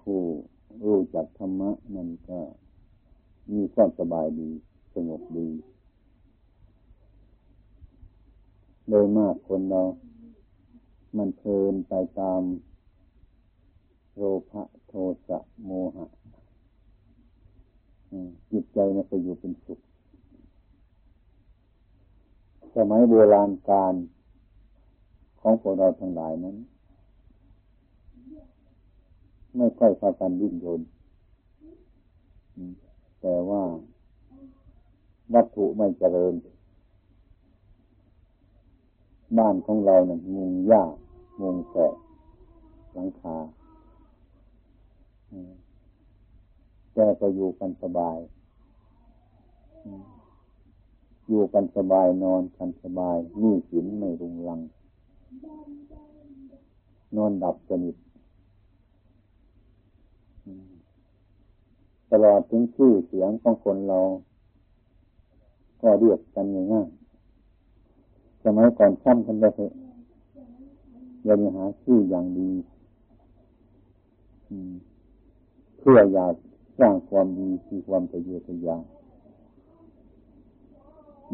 ผู้รู้จักธรรมะมันก็มีความสบายดี สงบดี โดยมากคนเรา มันเพลินไปตาม โลภะโทสะโมหะจิตใจมันก็อยู่เป็นสุข สมัยโบราณการของพวกเราทั้งหลายนั้น ไม่ค่อยพากันวิ่งโยนแต่ว่าวัตถุไม่เจริญ บ้านของเราเนี่ยมุงหญ้ามุงแสกหลังคาแกก็อยู่กันสบาย อยู่กันสบายนอนกันสบายนี่สินไม่รุงรัง นอนดับสนิท ตลอดถึงชื่อเสียงของคนเรา ก็เรียกกันง่ายๆสมัยก่อนช่ำกันไปเถอะยังหาชื่ออย่างดีเพื่ออยากสร้างความดีคือความทะเยอทะยา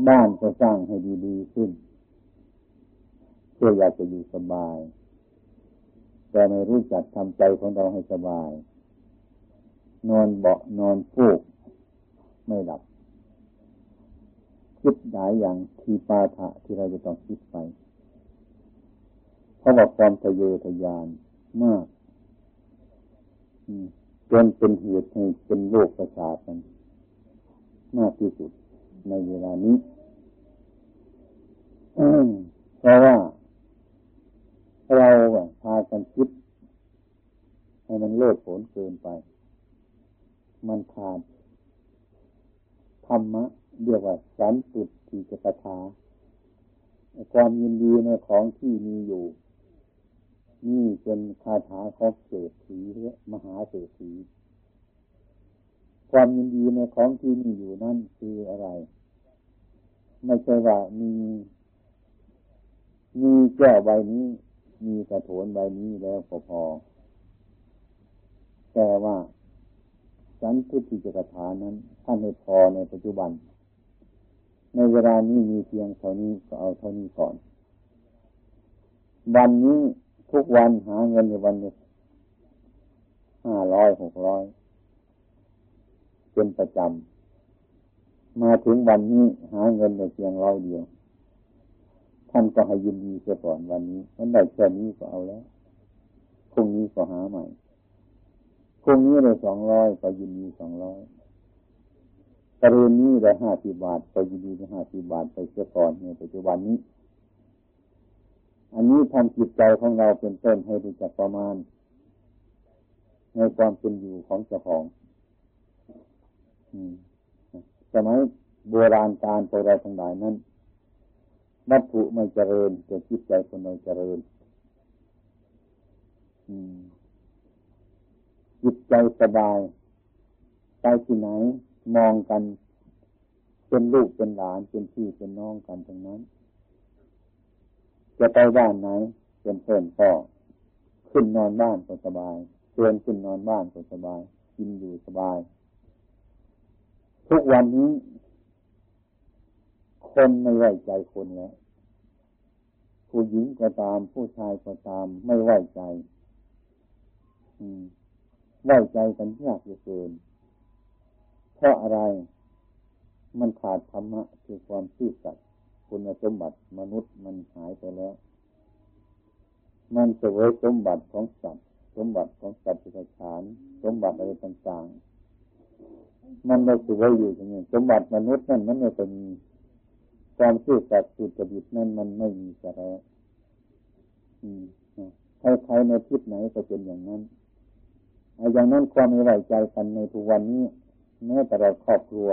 บ้านก็สร้างให้ดีๆขึ้น เพื่ออยากจะอยู่สบาย แต่ไม่รู้จักทำใจของเราให้สบาย นอนเบาะนอนฟูก ไม่หลับ คิดหลายอย่างทีปาถะที่เราจะต้องคิดไป เพราะว่าความทะเยอทะยานมากจนเป็นเหตุให้เป็นโรคประสาทกันมากที่สุดในเวลานี้เพราะว่า เราพากันคิดให้มันเลิศผลเกินไป มันขาดธรรมะเรียกว่าสันตุติจกถาความยินดีในของที่มีอยู่ นี่เป็นคาถาของเศรษฐีมหาเศรษฐีความยินดีในของที่มีอยู่นั่นคืออะไร ไม่ใช่ว่ามี มีแก้วใบนี้ มีกระโถนใบนี้แล้วพอพอแต่ว่า สันทุติจักถานั้นท่านให้พอในปัจจุบัน ในเวลานี้มีเพียงเท่านี้ก็เอาเท่านี้ก่อน วันนี้ทุกวันหาเงินในวันนี้ห้าร้อยหกร้อยเป็นประจำมาถึงวันนี้หาเงินในเพียงร้อยเดียว ท่านก็ให้ยินดีเสียก่อนวันนี้มันได้แค่นี้ก็เอาแล้วพรุ่งนี้ก็หาใหม่ พรุ่งนี้ได้สองร้อยก็ยินดีสองร้อยกรณีนี้ได้ห้าสิบบาทก็ยินดีได้ห้าสิบบาทไปเสียก่อนในปัจจุบันนี้ อันนี้ทำจิตใจของเราเป็นต้นให้รู้จักประมาณ ในความเป็นอยู่ของเจ้าของสมัยโบราณการพวกเราทั้งหลายนั้นวัตถุไม่เจริญแต่จิตใจคนเราเจริญ จิตใจสบาย ไปที่ไหนมองกัน เป็นลูกเป็นหลานเป็นพี่เป็นน้องกันตรงนั้น จะไปบ้านไหนเป็นเพื่อนพ่อขึ้นนอนบ้านก็สบายเตือนขึ้นนอนบ้านก็สบาย กินอยู่สบาย ทุกวันนี้ คนไม่ไว้ใจคนแล้วผู้หญิงก็ตาม ผู้ชายก็ตาม ไม่ไว้ใจ อืม ไว้ใจกันยากเหลือเกิน เพราะอะไร มันขาดธรรมะคือความซื่อสัตย์คุณสมบัติมนุษย์มันหายไปแล้ว มันเสวยสมบัติของสัตว์ สมบัติของสัตว์ประชานสมบัติอะไรต่างๆ มันไม่เสวยอยู่อย่างนี้สมบัติมนุษย์นั่นมันไม่เป็นความซื่อสัตย์สุจริตนั่นมันไม่มีสาระใครๆในทิศไหนก็เป็นอย่างนั้น อย่างนั้นความไม่ไว้ใจกันในทุกวันนี้แม้แต่เราครอบครัว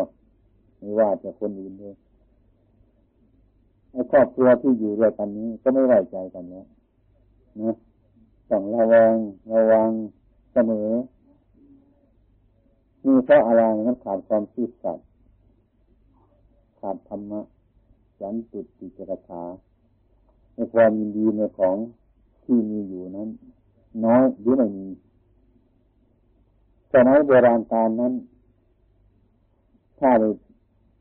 ไม่ว่าจะคนอื่นด้วยครอบครัวที่อยู่ด้วยกันนี้ ก็ไม่ไว้ใจกันแล้วนะต้องระวังระวังเสมอนี่เพราะอะไรนั้นขาดความซื่อสัตย์ขาดธรรมะสันตุติจรถาในความยินดีในของที่มีอยู่นั้น น้อยหรือไม่มี แต่ในโบราณการนั้น ถ้า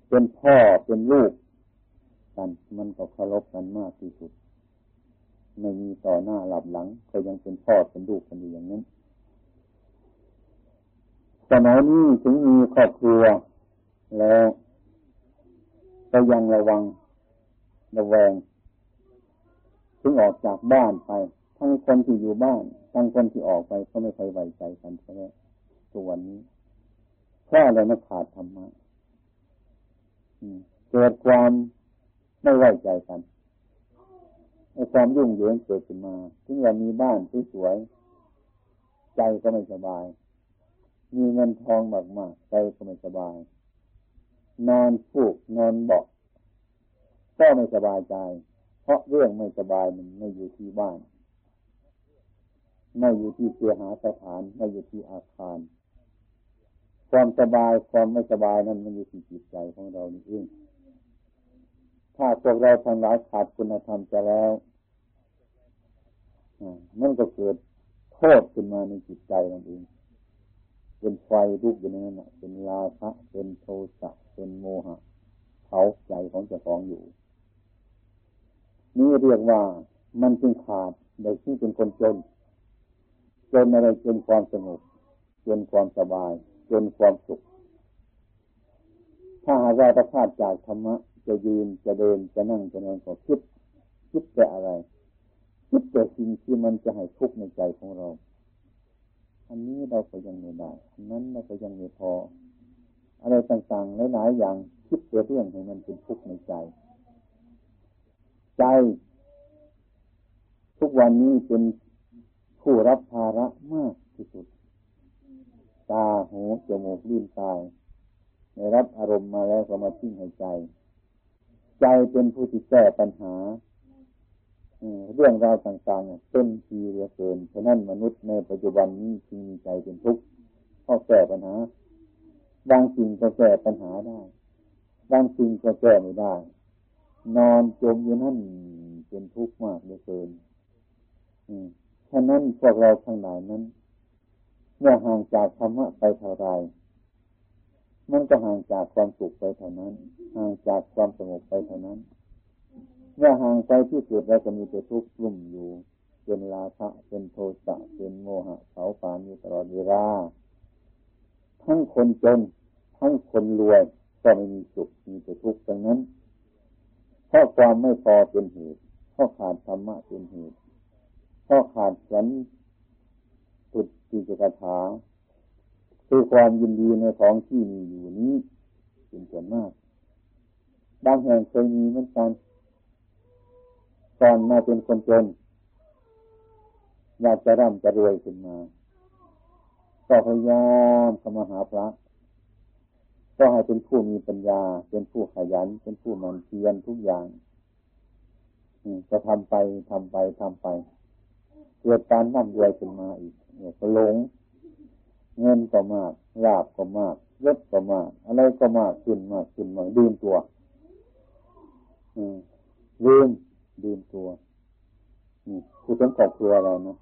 เป็นพ่อเป็นลูกกันมันก็เคารพกันมากที่สุดไม่มีต่อหน้าหลับหลังก็ยังเป็นพ่อเป็นลูกกันอยู่อย่างนั้นสมัยนี้ถึงมีครอบครัวแล้วก็ยังระวังระแวงถึงออกจากบ้านไป ทั้งคนที่อยู่บ้าน ทั้งคนที่ออกไปก็ไม่เคยไว้ใจกันใช่ไหม ตัวนนี้เพราะอะไรมันขาดธรรมะเกิดความไม่ไว้ใจกันไอ้ความยุ่งเหยิงเกิดขึ้นมาถึงเรามีบ้านสวยใจก็ไม่สบาย มีเงินทองมากๆใจก็ไม่สบาย นอนฟูกนอนเบาก็ไม่สบายใจ เพราะเรื่องไม่สบายมันไม่อยู่ที่บ้าน ไม่อยู่ที่เสียหาสถาน ไม่อยู่ที่อาคาร ความสบายความไม่สบายนั้นมันอยู่ที่จิตใจของเรานี่เองถ้าพวกเราทั้งหลายขาดคุณธรรมจะแล้วมันก็เกิดโทษขึ้นมาในจิตใจนั่นเอง เป็นไฟลุกอยู่ในนั้นเป็นลาภะเป็นโทสะเป็นโมหะเผาใจของเจ้าของอยู่ นี่เรียกว่ามันจึงขาดโดยที่เป็นคนจน จนอะไรจนความสงบจนความสบาย จนความสุข ถ้าหากเราประพาดจากธรรมะ จะยืนจะเดินจะนั่งจะนอนก็คิด คิดแต่อะไร คิดแต่สิ่งที่มันจะให้ทุกข์ในใจของเรา อันนี้เราก็ยังไม่ได้อันนั้นเราก็ยังไม่พอ อะไรต่างๆหลายๆอย่างคิดแต่เรื่องให้มันเป็นทุกข์ในใจ ใจ ทุกวันนี้เป็นผู้รับภาระมากที่สุด ตาหูจมูกลิ้นกายในรับอารมณ์มาแล้วก็มาทิ้งให้ใจ ใจเป็นผู้ที่แก้ปัญหาเรื่องราวต่างๆเป็นทีเหลือเกินฉะนั้นมนุษย์ในปัจจุบันนี้จึงมีใจเป็นทุกข์เพราะแก้ปัญหาบางสิ่งก็แก้ปัญหาได้บางสิ่งก็แก้ไม่ได้ นอนจมอยู่นั่นเป็นทุกข์มากเหลือเกินฉะนั้นพวกเราทั้งหลายนั้น เมื่อห่างจากธรรมะไปเท่าไรมันก็ห่างจากความสุขไปเท่านั้น ห่างจากความสงบไปเท่านั้น เมื่อห่างไปที่สุดเราจะมีแต่ทุกข์รุ่มอยู่เป็นลาภะเป็นโทสะเป็นโมหะเผาผลาญอยู่ตลอดเวลาทั้งคนจน ทั้งคนรวยก็ไม่มีสุขมีแต่ทุกข์ดังนั้นเพราะความไม่พอเป็นเหตุเพราะขาดธรรมะเป็นเหตุเพราะขาดสัน ตุติจกถาคือความยินดีในของที่มีอยู่นี้เป็นส่วนมาก บางแห่งเคยมีเหมือนกันก่อนมาเป็นคนจนอยากจะร่ำจะรวยขึ้นมาก็พยายามเข้ามาหาพระ ก็ให้เป็นผู้มีปัญญา เป็นผู้ขยัน เป็นผู้มันเพียรทุกอย่างจะทำไปทำไปทำไป เกิดการนั่งรวยขึ้นมาอีก เนี่ยก็หลง เงินก็มากลาบก็มากยศก็มาก อะไรก็มากขึ้นมากขึ้นมากดื่มตัวลืมลืมตัวคือเป็นครอบครัวเราเนาะ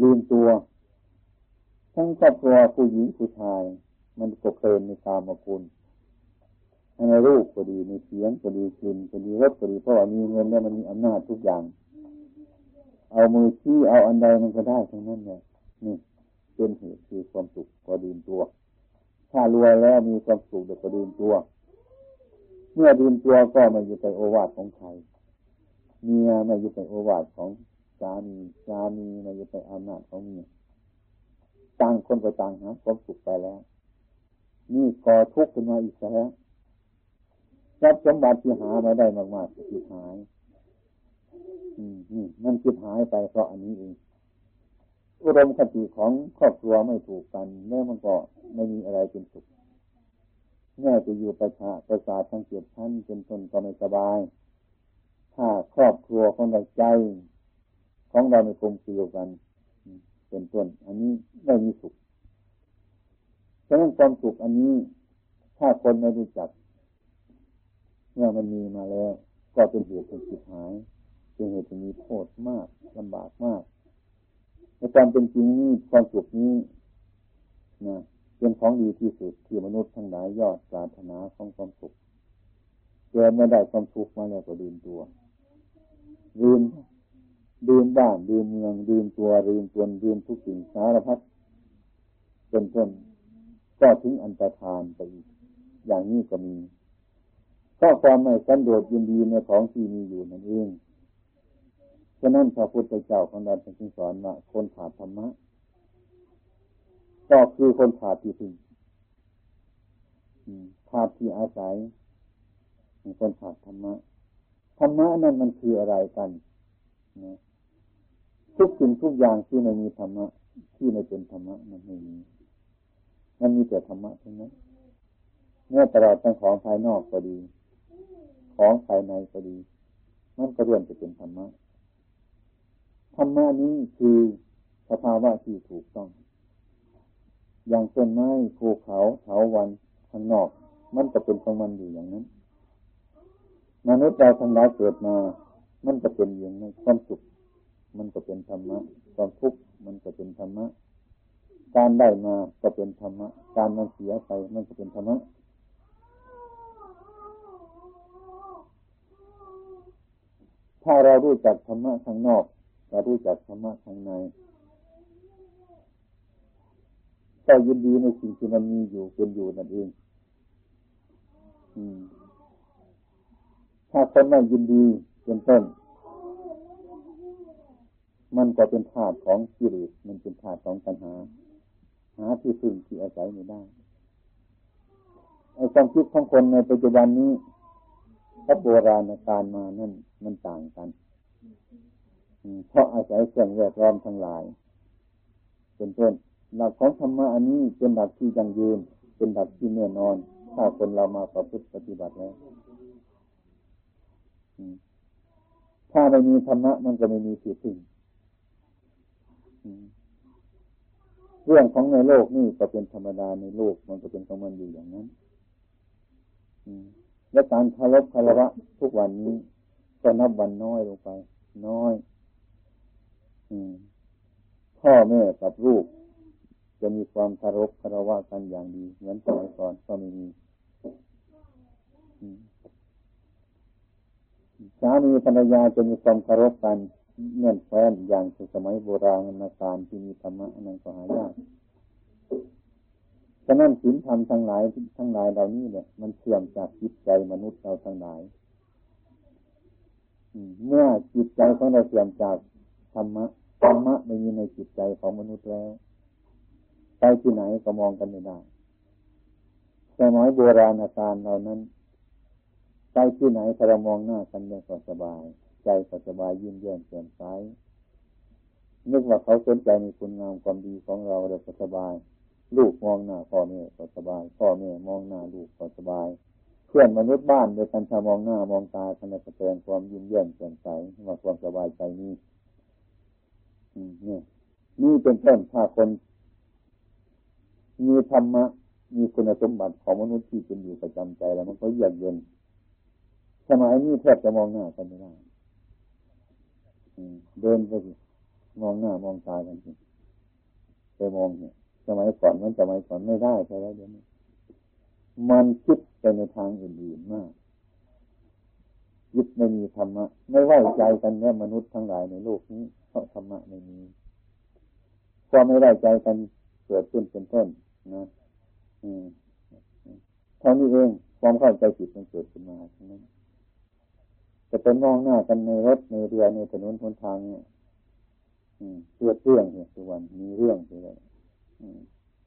ลืมตัว ทั้งครอบครัวผู้หญิงผู้ชาย มันก็เพลินในตามมาคุณในรูปก็ดีในเสียงก็ดีกลิ่นก็ดีรสก็ดีเพราะว่ามีเงินเนี่ยมันมีอำนาจทุกอย่าง เอามือชี้เอาอันใดมันก็ได้ทั้งนั้นเนี่ยนี่เป็นเหตุคือความสุขก็ดื่มตัว ถ้ารวยแล้วมีความสุขเด็กก็ดื่มตัว เมื่อดื่มตัวก็ไม่อยู่ในโอวาทของใครเมียไม่อยู่ในโอวาทของสามีสามีไม่อยู่ในอำนาจของเมียต่างคนก็ต่างหาความสุขไปแล้ว นี่ก่อทุกข์ขึ้นมาอีกแล้วทรัพย์สมบัติที่หามาได้มากๆจิตหาย มนี่มันจิตหายไปเพราะอันนี้เองอุดมคติของครอบครัวไม่ถูกกันแม่มันก็ไม่มีอะไรเป็นสุขแม่จะอยู่ประชาประสาททั้งเจ็ดชั้นเป็นตนก็ไม่สบาย ถ้าครอบครัวของเราใจ ของเราไม่คงเกี่ยวกัน เป็นต้น อันนี้ไม่มีสุขฉะนั้นความสุขอันนี้ ถ้าคนไม่รู้จักเมื่อมันมีมาแล้ว ก็เป็นเหตุเป็นจิตหาย เป็นเหตุที่มีโทษมากลำบากมากในความเป็นจริงนี้ความสุขนี้นะเป็นของดีที่สุดที่มนุษย์ทั้งหลายยอดปรารถนาของความสุขเกิดม่ได้ความทุขมาแล้วก็ดื่มตัวดื่มดื่มบ้านดื่มเมืองดื่มตัวดื่มตนดื่มทุกสิ่งสารพัดเป็นต้นก็ถึงอันตรธานไปอีกอย่างนี้ก็มีก็ความไม่สันโดษยินดีในของที่มีอยู่นั่นเอง ฉะนั้นพระพุทธเจ้าของเราจึงสอนว่าคนขาดธรรมะ ก็คือคนขาดที่พึ่งขาดที่อาศัยคนขาดธรรมะธรรมะนั่นมันคืออะไรกันนะทุกสิ่งทุกอย่างที่ไม่มีธรรมะ ที่ไม่เป็นธรรมะมันไม่มีมันมีแต่ธรรมะทั้งนั้นเมื่อตลอดทั้งของภายนอกก็ดี ของภายในก็ดี มันก็ร่วมจะเป็นธรรมะ ธรรมะนี้คือสภาวะที่ถูกต้อง อย่างต้นไม้ภูเขาเถาวันข้างนอก มันก็เป็นของมันอยู่อย่างนั้น มนุษย์เราทั้งหลายเกิดมา มันก็เป็นอย่างนั้นความสุขมันก็เป็นธรรมะความทุกข์มันก็เป็นธรรมะการได้มาก็เป็นธรรมะ การมันเสียไปมันก็เป็นธรรมะ ถ้าเรารู้จักธรรมะข้างนอก เรารู้จักธรรมะข้างในก็ยินดีในสิ่งที่มันมีอยู่เป็นอยู่นั่นเองถ้าคนไม่ยินดีเป็นต้น มันก็เป็นธาตุของกิเลสมันเป็นธาตุของปัญหา หาที่พึ่งที่อาศัยไม่ได้ไอ้ความคิดของคนในปัจจุบันนี้กับโบราณการมานั่นมันต่างกัน เพราะอาศัยเครื่องแวดล้อมทั้งหลาย เป็นต้นหลักของธรรมะอันนี้เป็นหลักที่ยังยืน เป็นหลักที่แน่นอน ถ้าคนเรามาประพฤติปฏิบัติแล้วถ้าไม่มีธรรมะมันก็ไม่มีที่พึ่งเรื่องของในโลกนี่ก็เป็นธรรมดาในโลกมันก็เป็นของมันอยู่อย่างนั้นและการคารพคารวะทุกวันนี้ก็นับวันน้อยลงไป น้อย พ่อแม่กับลูก จะมีความคารพคารวะกันอย่างดีเหมือนสมัยก่อนก็ไม่มีสามีภรรยาจะมีความคารพกันเงื่อนแฟ้นอย่างสมัยโบราณนาการที่มีธรรมะนั้นก็หายากฉะนั้นศีลธรรมทั้งหลายทั้งหลายเหล่านี้เนี่ย มันเชื่อมจากจิตใจมนุษย์เราทั้งหลายเมื่อจิตใจของเราเชื่อมจากธรรมะ ธรรมะไม่มีในจิตใจของมนุษย์แล้วไปที่ไหนก็มองกันไม่ได้สมัยโบราณการเหล่านั้นไปที่ไหนถ้าเรามองหน้ากันเนี่ยก็สบาย ใจก็สบายยิ้มแย้มแจ่มใสนึกว่าเขาสนใจในคุณงามความดีของเราเราก็สบาย ลูกมองหน้าพ่อแม่ก็สบาย พ่อแม่มองหน้าลูกก็สบาย เพื่อนมนุษย์บ้านโดยการมองหน้า มองตาขณะแสดงความยิ้มแย้มแจ่มใสว่าความสบายใจนี้ นี่นี่เป็นต้นถ้าคนมีธรรมะ มีคุณสมบัติของมนุษย์ที่เป็นอยู่ประจำใจแล้ว มันก็เยือกเย็นสมัยนี้แทบจะมองหน้ากันไม่ได้เดินไปมองหน้ามองตากันสิไปมองเนี่ยสมัยก่อนมันสมัยก่อนไม่ได้ใช่ไหมเดี๋ยวนี้มันคิดไปในทางอื่นๆมากยึดไม่มีธรรมะ ไม่ไว้ใจกันแน่มนุษย์ทั้งหลายในโลกนี้ ราะธรรมะไม่มีความไม่ไว้ใจกันเกิดขึ้นเป็นต้นนะอืมเท่านี้เองความเข้าใจผิดมันเกิดขึ้นมาทั้งนั้นจะเป็นมองหน้ากันในรถในเรือในถนนทนทางเนี่ยเพื่อเรื่องเนี่ยทุกวันมีเรื่องเลย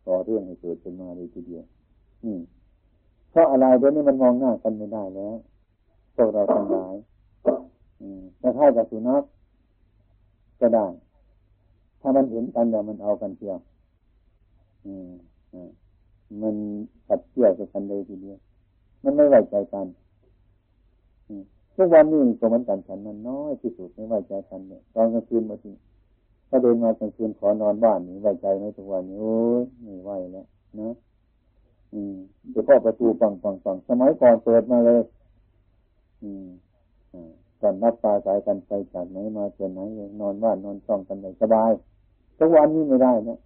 ต่อเรื่องให้เกิดขึ้นมาเลยทีเดียวเพราะอะไรเดี๋ยวนี้มันมองหน้ากันไม่ได้แล้วพวกเราทั้งหลายถ้าเท่ากับสุนัข ก็ได้ ถ้ามันเห็นกันเดี๋ยวมันเอากันเที่ยวมันขัดเกี่ยวกันเลยทีเดียว มันไม่ไว้ใจกันทุกวันนี้ก็เหมือนกันฉันมันน้อยที่สุดไม่ไว้ใจกันเนี่ยตอนกลางคืนมาทีถ้าเดินมากลางคืนขอนอนบ้านนี่ไว้ใจไหมทุกวันนี้โอ้ยไม่ไหวแล้วนะอืมเดี๋ยวก็ประตูฟังฟังฟังสมัยก่อนเปิดมาเลย อืม ก่อนรับตาสายกันไปจากไหนมาเจอไหนนอนบ้านนอนช่องกันเลยสบายทุกวันนี้ไม่ได้นะ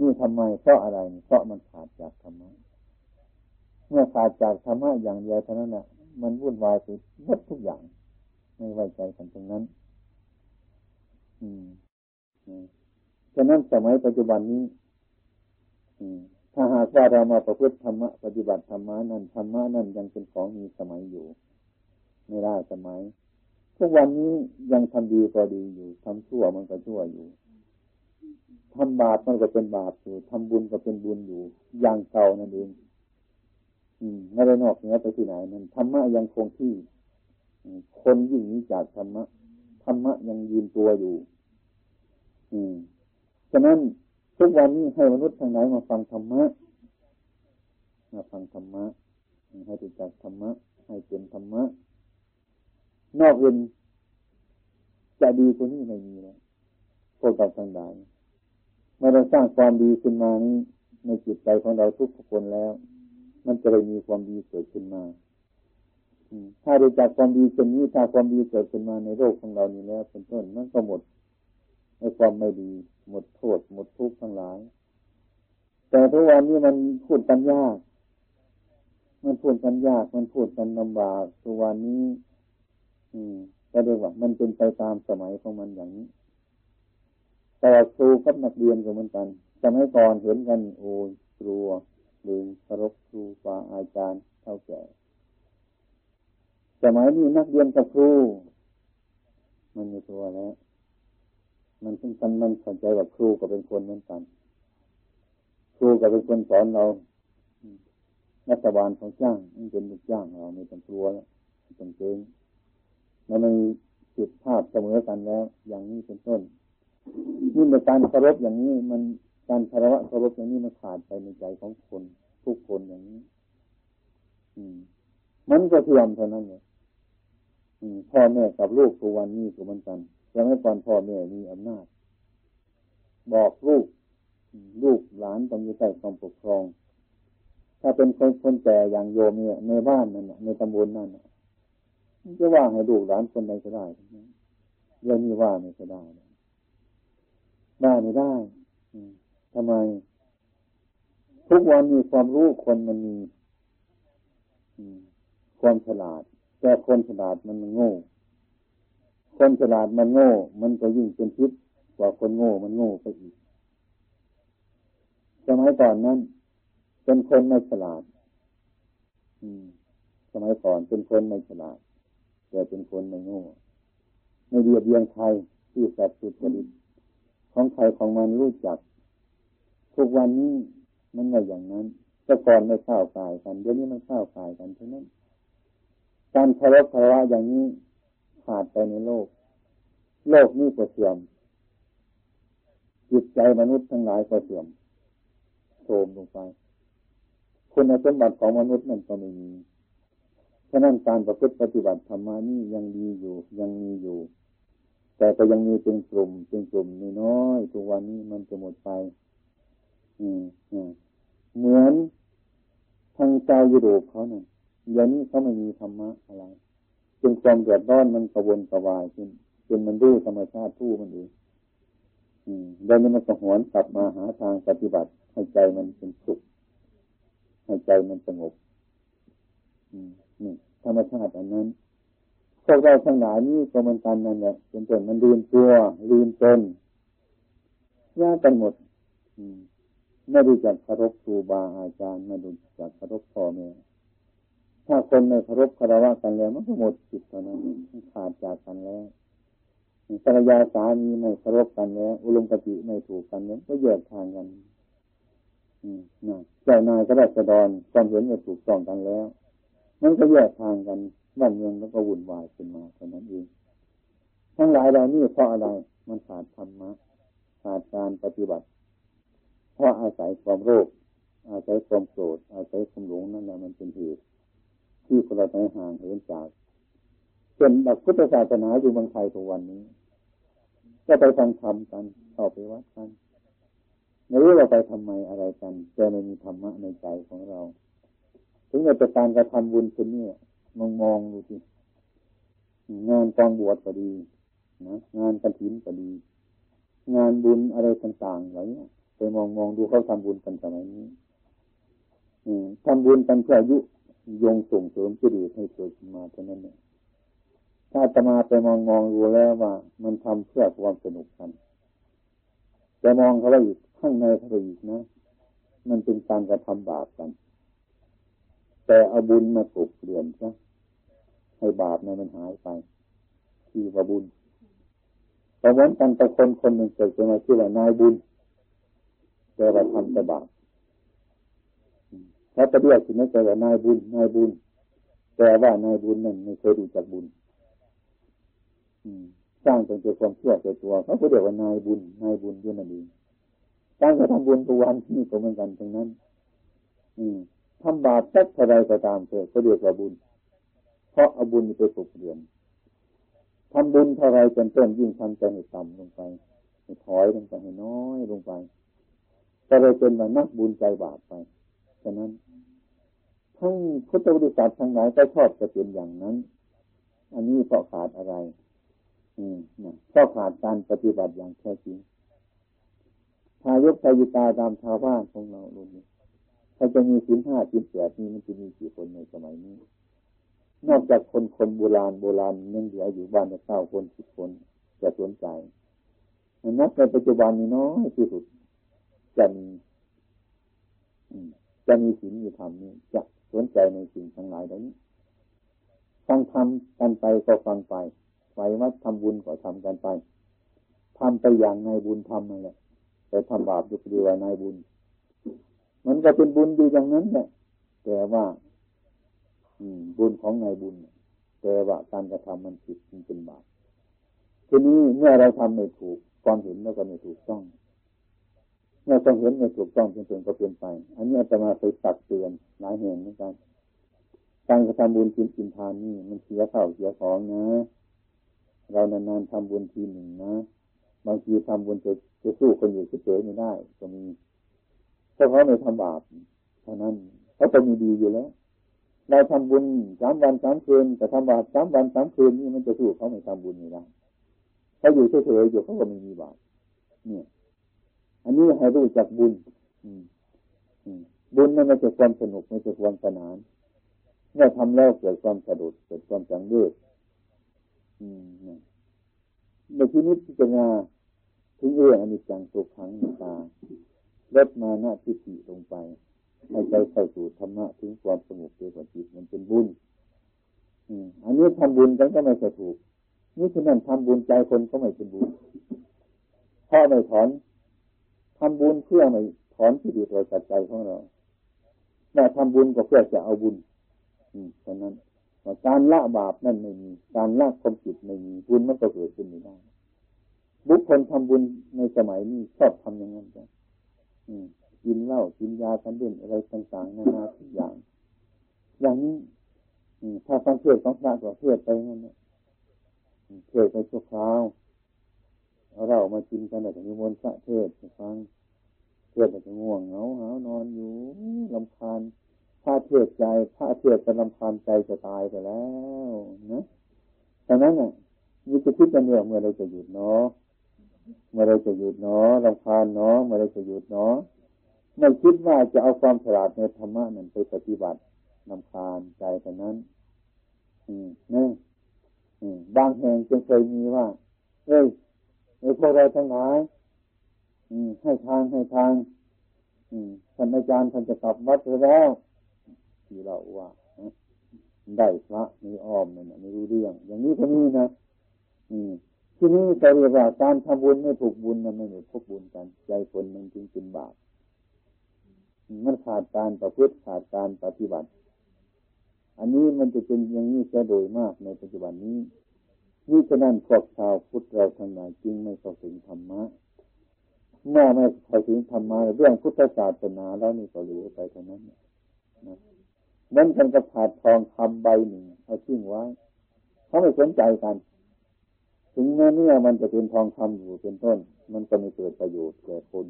นี่ทำไมเพราะอะไรเพราะมันขาดจากธรรมะเมื่อขาดจากธรรมะอย่างเดียวเท่านั้นน่ะมันวุ่นวายไปหมดทุกอย่าง ไม่ไว้ใจกันตรงนั้น อืมฉะนั้นสมัยปัจจุบันนี้ อืมถ้าหากว่าเรามาประพฤติธรรมะปฏิบัติธรรมะนั้นธรรมะนั้นยังเป็นของมีสมัยอยู่ ไม่ได้สมัยทุกวันนี้ยังทำดีก็ดีอยู่ทำชั่วมันก็ชั่วอยู่ทำบาปมันก็เป็นบาปอยู่ทำบุญก็เป็นบุญอยู่ อย่างเก่านั่นเองอืมไม่ได้นอกเหนือไปที่ไหนนั่นธรรมะยังคงที่คนยิ่งนี้จากธรรมะธรรมะยังยืนตัวอยู่ อืมฉะนั้นทุกวันนี้ให้มนุษย์ทางไหนมาฟังธรรมะมาฟังธรรมะให้ติดจากธรรมะให้เป็นธรรมะ นอกเว้นจะดีกว่านี้ไม่มีแล้วพวกเราทั้งหลายเมื่อเราสร้างความดีขึ้นมานี้ในจิตใจของเราทุกคนแล้ว มันจะได้มีความดีเกิดขึ้นมาถ้าได้จากความดีเช่นนี้ถ้าความดีเกิดขึ้นมาในโลกของเรานี้แล้วเป็นต้นมันก็หมดในความไม่ดี หมดโทษ หมดทุกข์ทั้งหลาย แต่ทุกวันนี้มันพูดกันยาก มันพูดกันยาก มันพูดกันลำบากทุกวันนี้ ก็เรียกว่ามันเป็นไปตามสมัยของมันอย่างนี้ แต่ครูกับนักเรียนก็เหมือนกันสมัยก่อนเห็นกัน โอ้ยกลัวลืมเคารพครูฟาอาจารย์เท่าแก่สมัยนี้นักเรียนกับครู มันมีตัวแล้วมันเป็นกันมันสนใจว่าครูก็เป็นคนเหมือนกัน ครูก็เป็นคนสอนเรารัฐบาลของจ้างมันเป็นลูกจ้างเราไม่ต้องกลัวแล้วต้องเกรง มันมีจิตภาพเสมอกันแล้ว อย่างนี้เป็นต้นนี่เป็นการเคารพอย่างนี้ มันการคารวะเคารพอย่างนี้มันขาดไปในใจของคนทุกคนอย่างนี้ อืม มันก็เทียมเท่านั้นเลยพ่อแม่กับลูกตัววันนี้ก็เหมือนกันยังไม่ก่อนพ่อแม่มีอำนาจ บอกลูก ลูกหลานต้องอยู่ใต้ความปกครอง ถ้าเป็นคนคนแก่อย่างโยมเนี่ยในบ้านนั่นในตำบลนั่น จะว่าให้ลูกหลานคนใดก็ได้เรื่องนี้ว่าไม่ก็ได้ได้ไม่ได้ทำไม ทุกวันมีความรู้คนมันมีความฉลาด แต่คนฉลาดมันโง่ คนฉลาดมันโง่ มันก็ยิ่งเป็นพิษกว่าคนโง่มันโง่ไปอีกสมัยก่อนนั้นเป็นคนไม่ฉลาด อืม สมัยก่อนเป็นคนไม่ฉลาด แต่เป็นคนไม่โง่ไม่เบียดเบียนใครที่สัตว์สุดจริตของใครของมันรู้จัก ทุกวันนี้มันไม่อย่างนั้นแต่ก่อนไม่ข้าวกายกันเดี๋ยวนี้มันข้าวกายกันเท่านั้น การเคารพภาวะอย่างนี้ขาดไปในโลก โลกนี้ก็เสื่อมจิตใจมนุษย์ทั้งหลายก็เสื่อมโทมลงไป คุณสมบัติของมนุษย์นั่นก็ไม่มี ฉะนั้นการประพฤติปฏิบัติธรรมานี่ยังดีอยู่ยังมีอยู่ แต่ก็ยังมีเป็นกลุ่มเป็นกลุ่มน้อยทุกวันนี้มันจะหมดไป อืมเหมือนทางเจ้ายุโรปเขาเนี่ยอย่างนี้เขาไม่มีธรรมะอะไรจนความเดือดร้อนมันกระวนกระวายขึ้นจนมันรู้ธรรมชาติทู่มันเองอืมแล้วนี่มันก็หวนกลับมาหาทางปฏิบัติให้ใจมันเป็นสุขให้ใจมันสงบ อืม นี่ธรรมชาติอันนั้นพวกเราทั้งหลายนี่ก็มันกันนั่นแหละเป็นต้นมันลืมตัวลืมตนยากกันหมดอืมไม่รู้จักเคารพครูบาอาจารย์ไม่รู้จักเคารพพ่อแม่ถ้าคนไม่เคารพคารวะกันแล้วมันก็หมดจิตตอนนั้นขาดจากกันแล้วภรรยาสามีไม่เคารพกันแล้ว อุลมกติไม่ถูกกันแล้วก็แยกทางกันนะเจ้านายก็ได้สะดอนความเห็นไม่ถูกต้องกันแล้ว มันก็แยกทางกันบ้านเมืองแล้วก็วุ่นวายขึ้นมาเท่านั้นเองทั้งหลายเหล่านี้เพราะอะไร มันขาดธรรมะขาดการปฏิบัติ เพราะอาศัยความโรค อาศัยความโกรธอาศัยความหลงนั่นแหละมันเป็นเหตุที่คนเราไปห่างเหินจากเป็นแบบพุทธศาสนาอยู่เมืองไทยทุกวันนี้ก็ไปฟังธรรมกันเข้าไปวัดกันไม่รู้เราไปทำไมอะไรกันแต่ไม่มีธรรมะในใจของเรา ถึงจะการกระทำบุญคุณนี่มองมองดูสิงานกองบวชก็ดีนะงานกระถินก็ดี งานบุญอะไรต่างๆเหล่านี้ไปมองมองดูเขาทำบุญกันสมัยนี้ทำบุญกันเพื่อยุยงส่งเสริมจิตให้เกิดขึ้นมาเท่านั้นเนี่ยถ้าจะมาไปมองมองดูแล้วว่า มันทำเพื่อความสนุกกันจะมองเขาไปอีกข้างในเขาไปอีกนะ มันเป็นการกระทำบาปกัน แต่เอาบุญมาปลุกเปลี่ยนซะให้บาปนั้นมันหายไปที่ว่าบุญแต่เหมือนกันแต่คนคนหนึ่งเกิดขึ้นมาชื่อว่านายบุญแต่ว่าทำแต่บาปถ้าจะเรียกถึงไม่ใช่ว่านายบุญนายบุญ แต่ว่านายบุญนั่นไม่เคยดูจักบุญสร้างเป็นตัวความเชื่อตัวตัวเขาก็เรียกว่านายบุญนายบุญด้วยนั่นเองการกระทำบุญตัววันที่ก็เหมือนกันตรงนั้น อืม ทำบาปสักเท่าไรก็ตามเถอะก็เรียกว่าบุญ เพราะอาบุญไปปลุกเรียนทำบุญเท่าไรจนต้นยิ่งทำใจให้ต่ำลงไปให้ถอยลงไปให้น้อยลงไปก็เลยเป็นว่านักบุญใจบาปไปฉะนั้นทั้งพุทธบริษัททั้งหลายก็ชอบจะเป็นอย่างนั้น อันนี้เพราะขาดอะไร อืมนะเพราะขาดการปฏิบัติอย่างแท้จริงทายกทายิกาตามชาวบ้านของเราลุนี้ ถ้าจะมีสินห้าสินแปดนี้มันจะมีกี่คนในสมัยนี้ นอกจากคนคนโบราณโบราณยังเหลืออยู่บ้านเก้าคนสิบคนจะสนใจนับในปัจจุบันนี้น้อยที่สุดจะมีจะมีศีลมีธรรมนี่จะสนใจในสิ่งทั้งหลายเหล่านี้ฟังทำกันไปก็ฟังไปไปวัดทำบุญก็ทำกันไปทำไปอย่างในบุญทำนั่นแหละแต่ทำบาปอยู่ดีว่านายบุญ มันก็เป็นบุญอยู่อย่างนั้นแหละแต่ว่า อืม บุญของนายบุญแต่ว่าการกระทำมันผิดมันเป็นบาปทีนี้เมื่อเราทำไม่ถูกความเห็นเราก็ไม่ถูกต้องเมื่อความเห็นไม่ถูกต้องจนๆก็เปลี่ยนไป อันนี้จะมาไปตักเตือนหลายแห่งเหมือนกันการกระทำบุญกินกินทานนี่มันเสียข้าวเสียของนะ เรานานๆทำบุญทีหนึ่งนะบางทีทำบุญจะจะสู้คนอยู่เฉยๆไม่ได้ก็มี พราะเขาไม่ทำบาปเท่านั้นเขาจะมีดีอยู่แล้วเราทำบุญสามวันสามคืนแต่ทำบาปสามวันสามคืนนี่มันจะสู้เขาไม่ทำบุญไม่ได้เขาอยู่เฉยๆอยู่เขาก็ไม่มีบาปเนี่ย อันนี้ให้รู้จักบุญบุญนั่นไม่ใช่ความสนุกไม่ใช่ความสนานเมื่อทำแล้วเกิดความสะดุดเกิดความจังเลือดในที่นี้พิจารณาถึงเรื่องอนิจจังสุขังตา ลดมาน้าทิฏฐิลงไปให้ใจเข้าสู่ธรรมะถึงความสงบเกี่ยวกับจิตมันเป็นบุญอันนี้ทำบุญกันก็ไม่ใช่ถูก นี่ฉะนั้นทำบุญใจคนก็ไม่เป็นบุญเพราะไม่ถอนทำบุญเพื่อไม่ถอนที่ดีตัวใจของเราแม่ทำบุญก็เพื่อจะเอาบุญ อืมฉะนั้นการละบาปนั่นไม่มี การละความผิดไม่มีบุญมันก็เกิดขึ้นไม่ได้บุคคลทำบุญในสมัยนี้ชอบทำอย่างนั้นจ้ะ กินเหล้ากินยาคันเด่นอะไรต่างๆนานาทุกอย่าง อย่างนี้ถ้าฟังเทศของพระก็เทศไปนั่นเนี่ยเทศไปชั่วคราวเอาเรามากินกันแต่มีมนต์พระเทศฟังเทศแต่ง่วงเหงาหานอนอยู่ลำคาญถ้าเทียดใจถ้าเทียดจะลำพานใจจะตายไปแล้วนะดังนั้นเนี่ยมีจะคิดกันเนี่ยเมื่อเราจะหยุดเนาะ เมื่อเรจะหยุดเนาะลำพานเนาะเมื่อเรจะหยุดเนาะไม่คิดว่าจะเอาความฉลาดในธรรมะนั้นไปปฏิบัติลำพานใจแต่นั้น อืมนี่อบางแห่งจึงเคยมีว่าเอ้ยในพวกเราทั้งหลายอืมให้ทางให้ทางอืมท่านอาจารย์ท่านจะกลับวัดไปแล้วที่เราว่าได้พระมีอ้อมนั่นไม่รู้เรื่อง อย่างนี้ก็มีนะ อืม ที่นี้จะเรียกว่าการทำบุญไม่ถูกบุญมันไม่ได้พบบุญกัน ใจคนมันจึงเป็นบาปมันขาดการประพฤติขาดการปฏิบัติ อันนี้มันจะเป็นอย่างนี้จะโดยมากในปัจจุบันนี้นี่ฉะนั้นพวกชาวพุทธเราทั้งหลายจึงไม่เข้าถึงธรรมะเมื่อไม่เข้าถึงธรรมะเรื่องพุทธศาสนาแล้วนี่ก็หลือไปเท่านั้นนะเหมือนกันกับถาดทองคำใบหนึ่งเอาทิ้งไว้เขาไม่สนใจกัน ถึงแม้เนื้อมันจะเป็นทองคำอยู่เป็นต้น มันก็ไม่เกิดประโยชน์แก่คน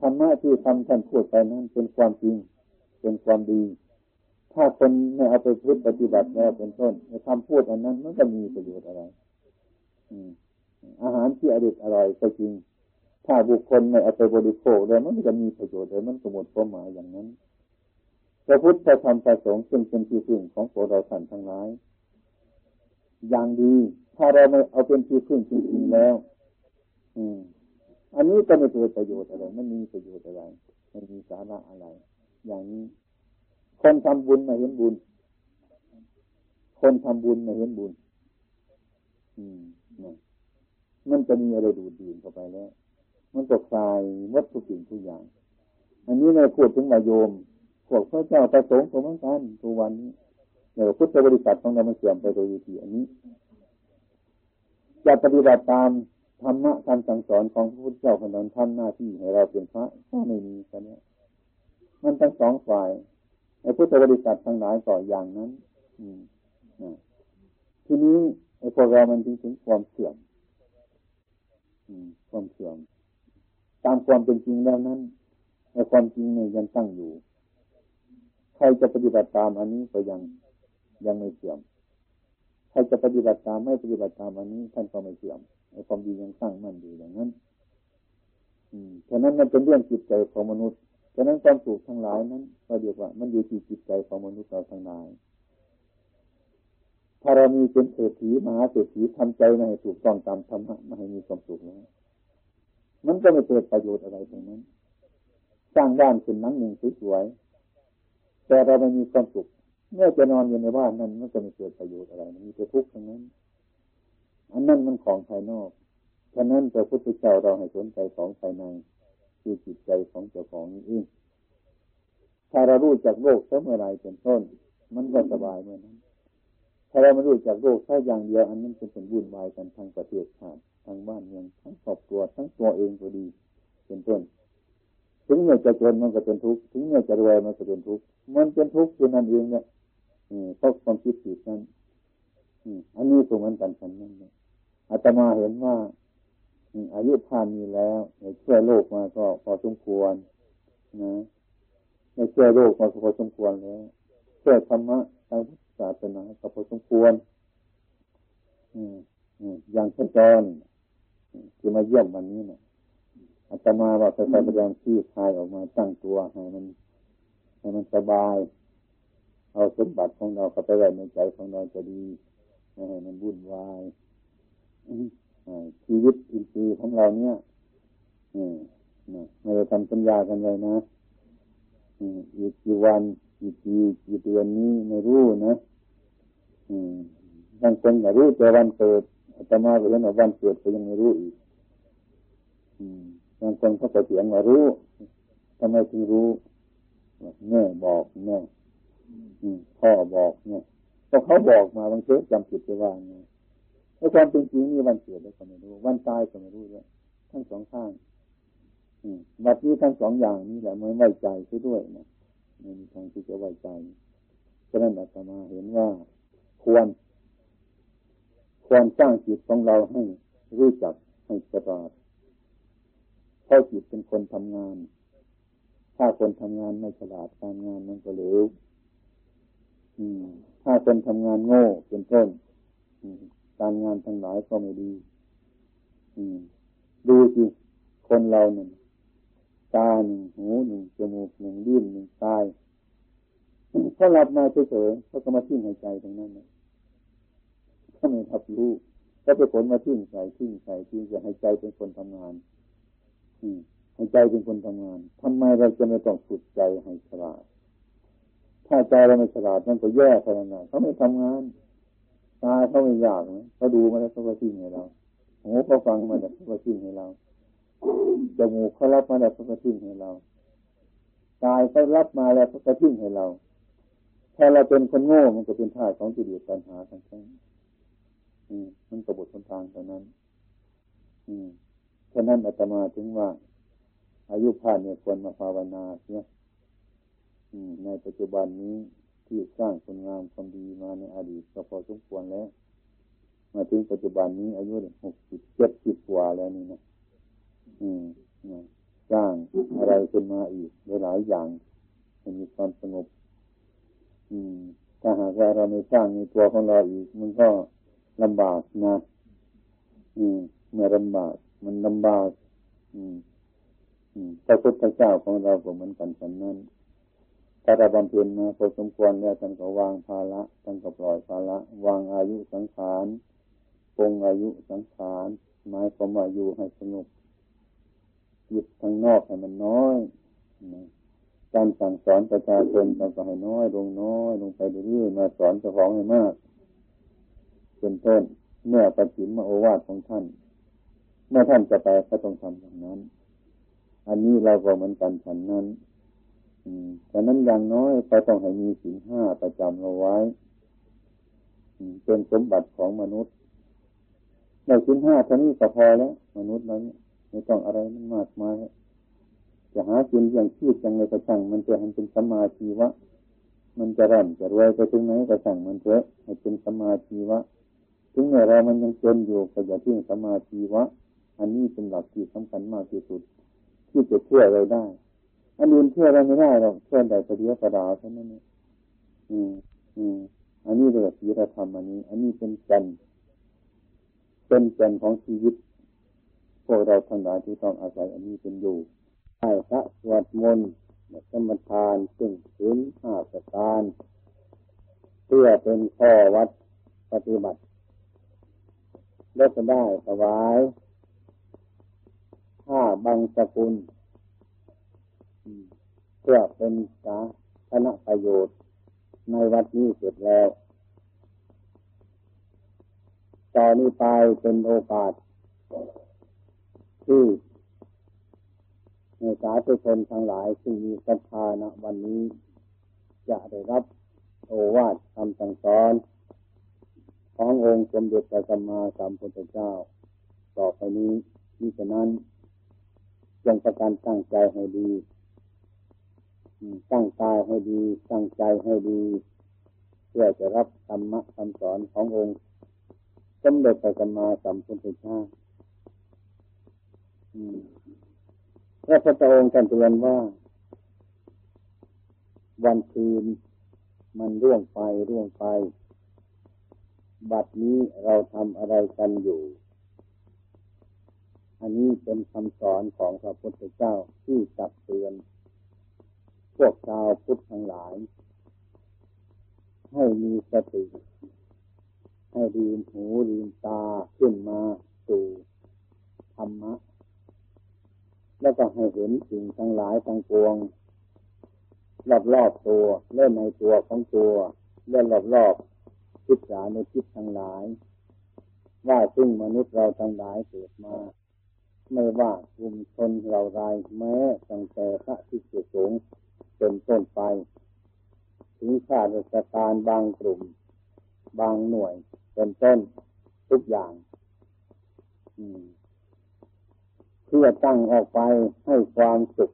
ธรรมะที่ทำท่านพูดไปนั้นเป็นความจริง เป็นความดี ถ้าคนไม่เอาไปพูดปฏิบัติแล้วเป็นต้นในคำพูดอันนั้นมันก็มีประโยชน์อะไรอาหารที่อร่อยอร่อยก็จริง ถ้าบุคคลไม่เอาไปบริโภคแล้วมันจะมีประโยชน์เลยมันก็หมดความหมายอย่างนั้นพระพุทธธรรมประสงค์ซึ่งเป็นที่พึ่งของพวกเราท่านทั้งหลาย อย่างดี ถ้าเราไม่เอาเป็นที่พึ่งจริงๆแล้ว อืม อันนี้ก็ไม่เกิดประโยชน์อะไรไม่มีประโยชน์อะไรไม่มีสาระอะไร อย่างนี้ คนทำบุญม่เห็นบุญ คนทำบุญม่เห็นบุญ อืมมันจะมีอะไรดูดดื่มเข้าไปแล้ว มันก็คลายวัตถุสิ่งทุกอย่าง อันนี้ในพูดถึงมาโยมพวกพระเจ้าประสงค์ของมันกันทุกวันนี้เดี๋ยพุทธบริษัทของเรามันเสื่อมไปโดยวิธีอันนี้ จะปฏิบัติตามธรรมะคำสั่งสอนของพระพุทธเจ้าคนนั้นหน้าที่ให้เราเป็นพระก็ไม่มีกันนี้มันทั้งสองฝ่ายไอ้พุทธบริษัททั้งหลายต่ออย่างนั้น อืมทีนี้ไอ้พวกเรามันจึงถึงความเสื่อมความเสื่อม ตามความเป็นจริงแล้วนั้นในความจริงเนี่ยยังตั้งอยู่ ใครจะปฏิบัติตามอันนี้ก็ยังยังไม่เสื่อม ใครจะปฏิบัติตามไม่ปฏิบัติตามอันนี้ ท่านก็ไม่เสื่อมความดียังตั้างมั่นอยู่อย่างนั้น อืมฉะนั้นมันเป็นเรื่องจิตใจของมนุษย์ฉะนั้นความสุขทั้งหลายนั้นก็เรียกว่า มันอยู่ที่จิตใจของมนุษย์เราทั้งหลายถ้าเรามีเป็นเศรษฐีมหาเศรษฐีทำใจไม่ให้ถูกต้องตามธรรมะไม่ให้มีความสุขแล้วมันก็ไม่เกิดประโยชน์อะไรตรงนั้น สร้างบ้านขึ้นหลังหนึ่งสวยๆแต่เราไม่มีความสุข เมื่อจะนอนอยู่ในบ้านนั้นมันก็ไม่เกิดประโยชน์อะไรมันมีแต่ทุกข์ทั้งนั้น อันนั้นมันของภายนอกฉะนั้นพระพุทธเจ้าเราให้สนใจของภายในคือจิตใจของเจ้าของนี้เองถ้าเรารู้จักโลกเมื่อไรเป็นต้น มันก็สบายเมื่อนั้น ถ้าเราไม่รู้จักโลกแค่อย่างเดียวอันนั้นเป็นผลวุ่นวายกันทางประเทศชาติทางบ้านเมืองทั้งครอบครัวทั้งตัวเองก็ดี เป็นต้น ถึงเมื่อจะจนมันก็เป็นทุกข์ถึงเมื่อจะรวยมันก็เป็นทุกข์มันเป็นทุกข์คือนั่นเองเนี่ย เพราะความคิดผิดนั้นอันนี้ตรงนั้นกันฉันนั่นนะอาตมาเห็นว่าอายุผ่านมีแล้วช่วยโลกมาก็พอสมควรนะในช่วยโลกมาก็พอสมควรแล้วช่วยธรรมะทางศาสนาก็พอสมควรอย่างเช่นตอนที่มาเยี่ยมวันนี้เนี่ยอาตมาว่าจะพยายามที่คลายออกมาตั้งตัวให้มันให้มันสบาย เอาสมบัติของเราเข้าไปไว้ในใจของเราจะดีให้มันวุ่นวายชีวิตอินทรีย์ของเราเนี่ยไม่ได้ทำสัญญากันเลยนะอีกกี่วันกี่ปีกี่เดือนนี้ไม่รู้นะบางคนก็รู้แต่วันเกิดอาตมาก็เห็นว่าวันเกิดก็ยังไม่รู้อีกบางคนเขาก็เสียงว่ารู้ทำไมถึงรู้แม่บอกแม่ พ่อบอกเนี่ยก็เขาบอกมาบางเชจำผิดไปว่าไงแล้วความเป็นจริงนี่วันเกิดแล้วก็ไม่รู้ วันตายก็ไม่รู้เลยทั้งสองข้างบัดนี้ทั้งสองอย่างนี้แหละไม่ไว้ใจซะด้วยนะไม่มีทางที่จะไว้ใจฉะนั้นอาตมาเห็นว่าควรควรสร้างจิตของเราให้รู้จักให้ฉลาดเพราะจิตเป็นคนทำงาน ถ้าคนทำงานไม่ฉลาดการงานมันก็เหลว ถ้าคนทำงานโง่เป็นต้นการงานทั้งหลายก็ไม่ดีดูสิคนเราหนึ่งตาหนึ่งหูหนึ่งจมูกหนึ่งลิ้นหนึ่งตายเขาหลับมาเฉยๆเขาก็มาทิ้งหายใจตรงนั้นนะถ้าไม่ทับรู้ก็ไปผลมาทิ้งใส่ทิ้งใส่ทิ้งจะให้ใจเป็นคนทำงาน อืมให้ใจเป็นคนทำงานทำไมเราจะไม่ต้องฝึกใจให้ฉลาด ถ้าใจเราไม่ฉลาดมันก็แย่ขนาดนั้นเขาไม่ทำงานตาเขาไม่อยากนะเขาดูมาแล้วเขาก็ทิ้งให้เราหูเขาฟังมาแล้วเขาก็ทิ้งให้เราจมูกเขารับมาแล้วเขาก็ทิ้งให้เรากายเขารับมาแล้วเขาก็ทิ้งให้เราถ้าเราเป็นคนโง่มันก็เป็นท่าของจิตเดือดปัญหาทั้งนั้นมันกระบฏทางเท่านั้น อืมฉะนั้นอาตมาถึงว่า อายุผ่านเนี่ยควรมาภาวนาเนี่ย ในปัจจุบันนี้ที่สร้างคุณงามความดีมาในอดีตก็พอสมควรแล้ว มาถึงปัจจุบันนี้อายุหกสิบเจ็ดสิบกว่าแล้วนี่นะอืมสร้างอะไรขึ้นมาอีกหลายอย่างให้มีความสงบ อืม ถ้าหากว่าเราไม่สร้างในตัวของเราอีก มันก็ลำบากนะอืมเมื่อลำบาก มันลำบากมพระพุทธเจ้าของเราก็เหมือนกันฉันนั้น ถ้าเราบำเพ็ญมาพอสมควรแล้วท่านก็วางภาระท่านก็ปล่อยภาระวางอายุสังขารปงอายุสังขารหมายความว่าอยู่ให้สงบจิตทางนอกให้มันน้อยการสั่งสอนประชาชนเราก็ให้น้อยลงน้อยลงไปเรื่อยๆมาสอนเจ้าของให้มากเป็นต้นเมื่อปฏิมาโอวาทของท่าน เมื่อท่านจะไปก็ต้องทำอย่างนั้น อันนี้เราก็เหมือนกันฉันนั้น ฉะนั้นอย่างน้อยก็ต้องให้มีสิ่งห้าประจำเอาไว้เป็นสมบัติของมนุษย์ในสิ่งห้าเท่านี้ก็พอแล้ว มนุษย์นั้นไม่ต้องอะไรมันมากมายจะหากินอย่างชีพอย่างไรก็ช่างมันจะให้เป็นสมาธิวะ มันจะร่ำจะรวยไปถึงไหนก็ช่างมันเถอะให้เป็นสมาธิวะถึงแม้เรามันยังเจนอยู่ก็อย่าทิ้งสมาธิวะ อันนี้เป็นหลักที่สำคัญมากที่สุด ที่จะเชื่อเราได้ อันอื่นเชื่อเรไม่ได้หรอกเชื่อแต่ประเดียวประดาเท่านั้นเองอืมอืมอันนี้เรียกศีลธรรมอันนี้ อันนี้เป็นจันเป็นจันของชีวิต พวกเราทั้งหลายที่ต้องอาศัย อันนี้เป็นอยู่ใช่พระสวดมนต์สมทานซึ่งถึงห้าประการเพื่อเป็นข้อวัดปฏิบัติได้จะได้ถวายห้าบังสกุล เพื่อเป็นสาธารณประโยชน์ในวัดนี้เสร็จแล้ว ต่อนนี้ไปเป็นโอกาส ที่ในสาธุชนทั้งหลายที่มีศรัทธาณวันนี้ จะได้รับโอวาทคำสั่งสอนขององค์สมเด็จพระสัมมาสัมพุทธเจ้า ต่อไปนี้ที่ฉะนั้นจงประการตั้งใจให้ดี ตั้งกายให้ดี ตั้งใจให้ดี เพื่อจะรับธรรมะคำสอนขององค์สมเด็จพระสัมมาสัมพุทธเจ้าพระพุทธองค์ท่านเตือนว่า วันคืนมันร่วงไปร่วงไป บัดนี้เราทำอะไรกันอยู่ อันนี้เป็นคำสอนของพระพุทธเจ้าที่ตักเตือน พวกชาวพุทธทั้งหลาย ให้มีสติ ให้ดีมหูดีมตาขึ้นมาสู่ธรรมะ แล้วก็ให้เห็นสิ่งทั้งหลายทั้งปวงรอบรอบตัวเล่นในตัวของตัวเล่นรอบรอบคิดสาในคิดทั้งหลาย ว่าซึ่งมนุษย์เราทั้งหลายเกิดมา ไม่ว่ากลุ่มชนเราไรแม้ตั้งแต่พระที่สูง เป็นต้นไป ถึงข้าราชการบางกลุ่ม บางหน่วย เป็นต้นทุกอย่างเพื่อตั้งออกไปให้ความสุข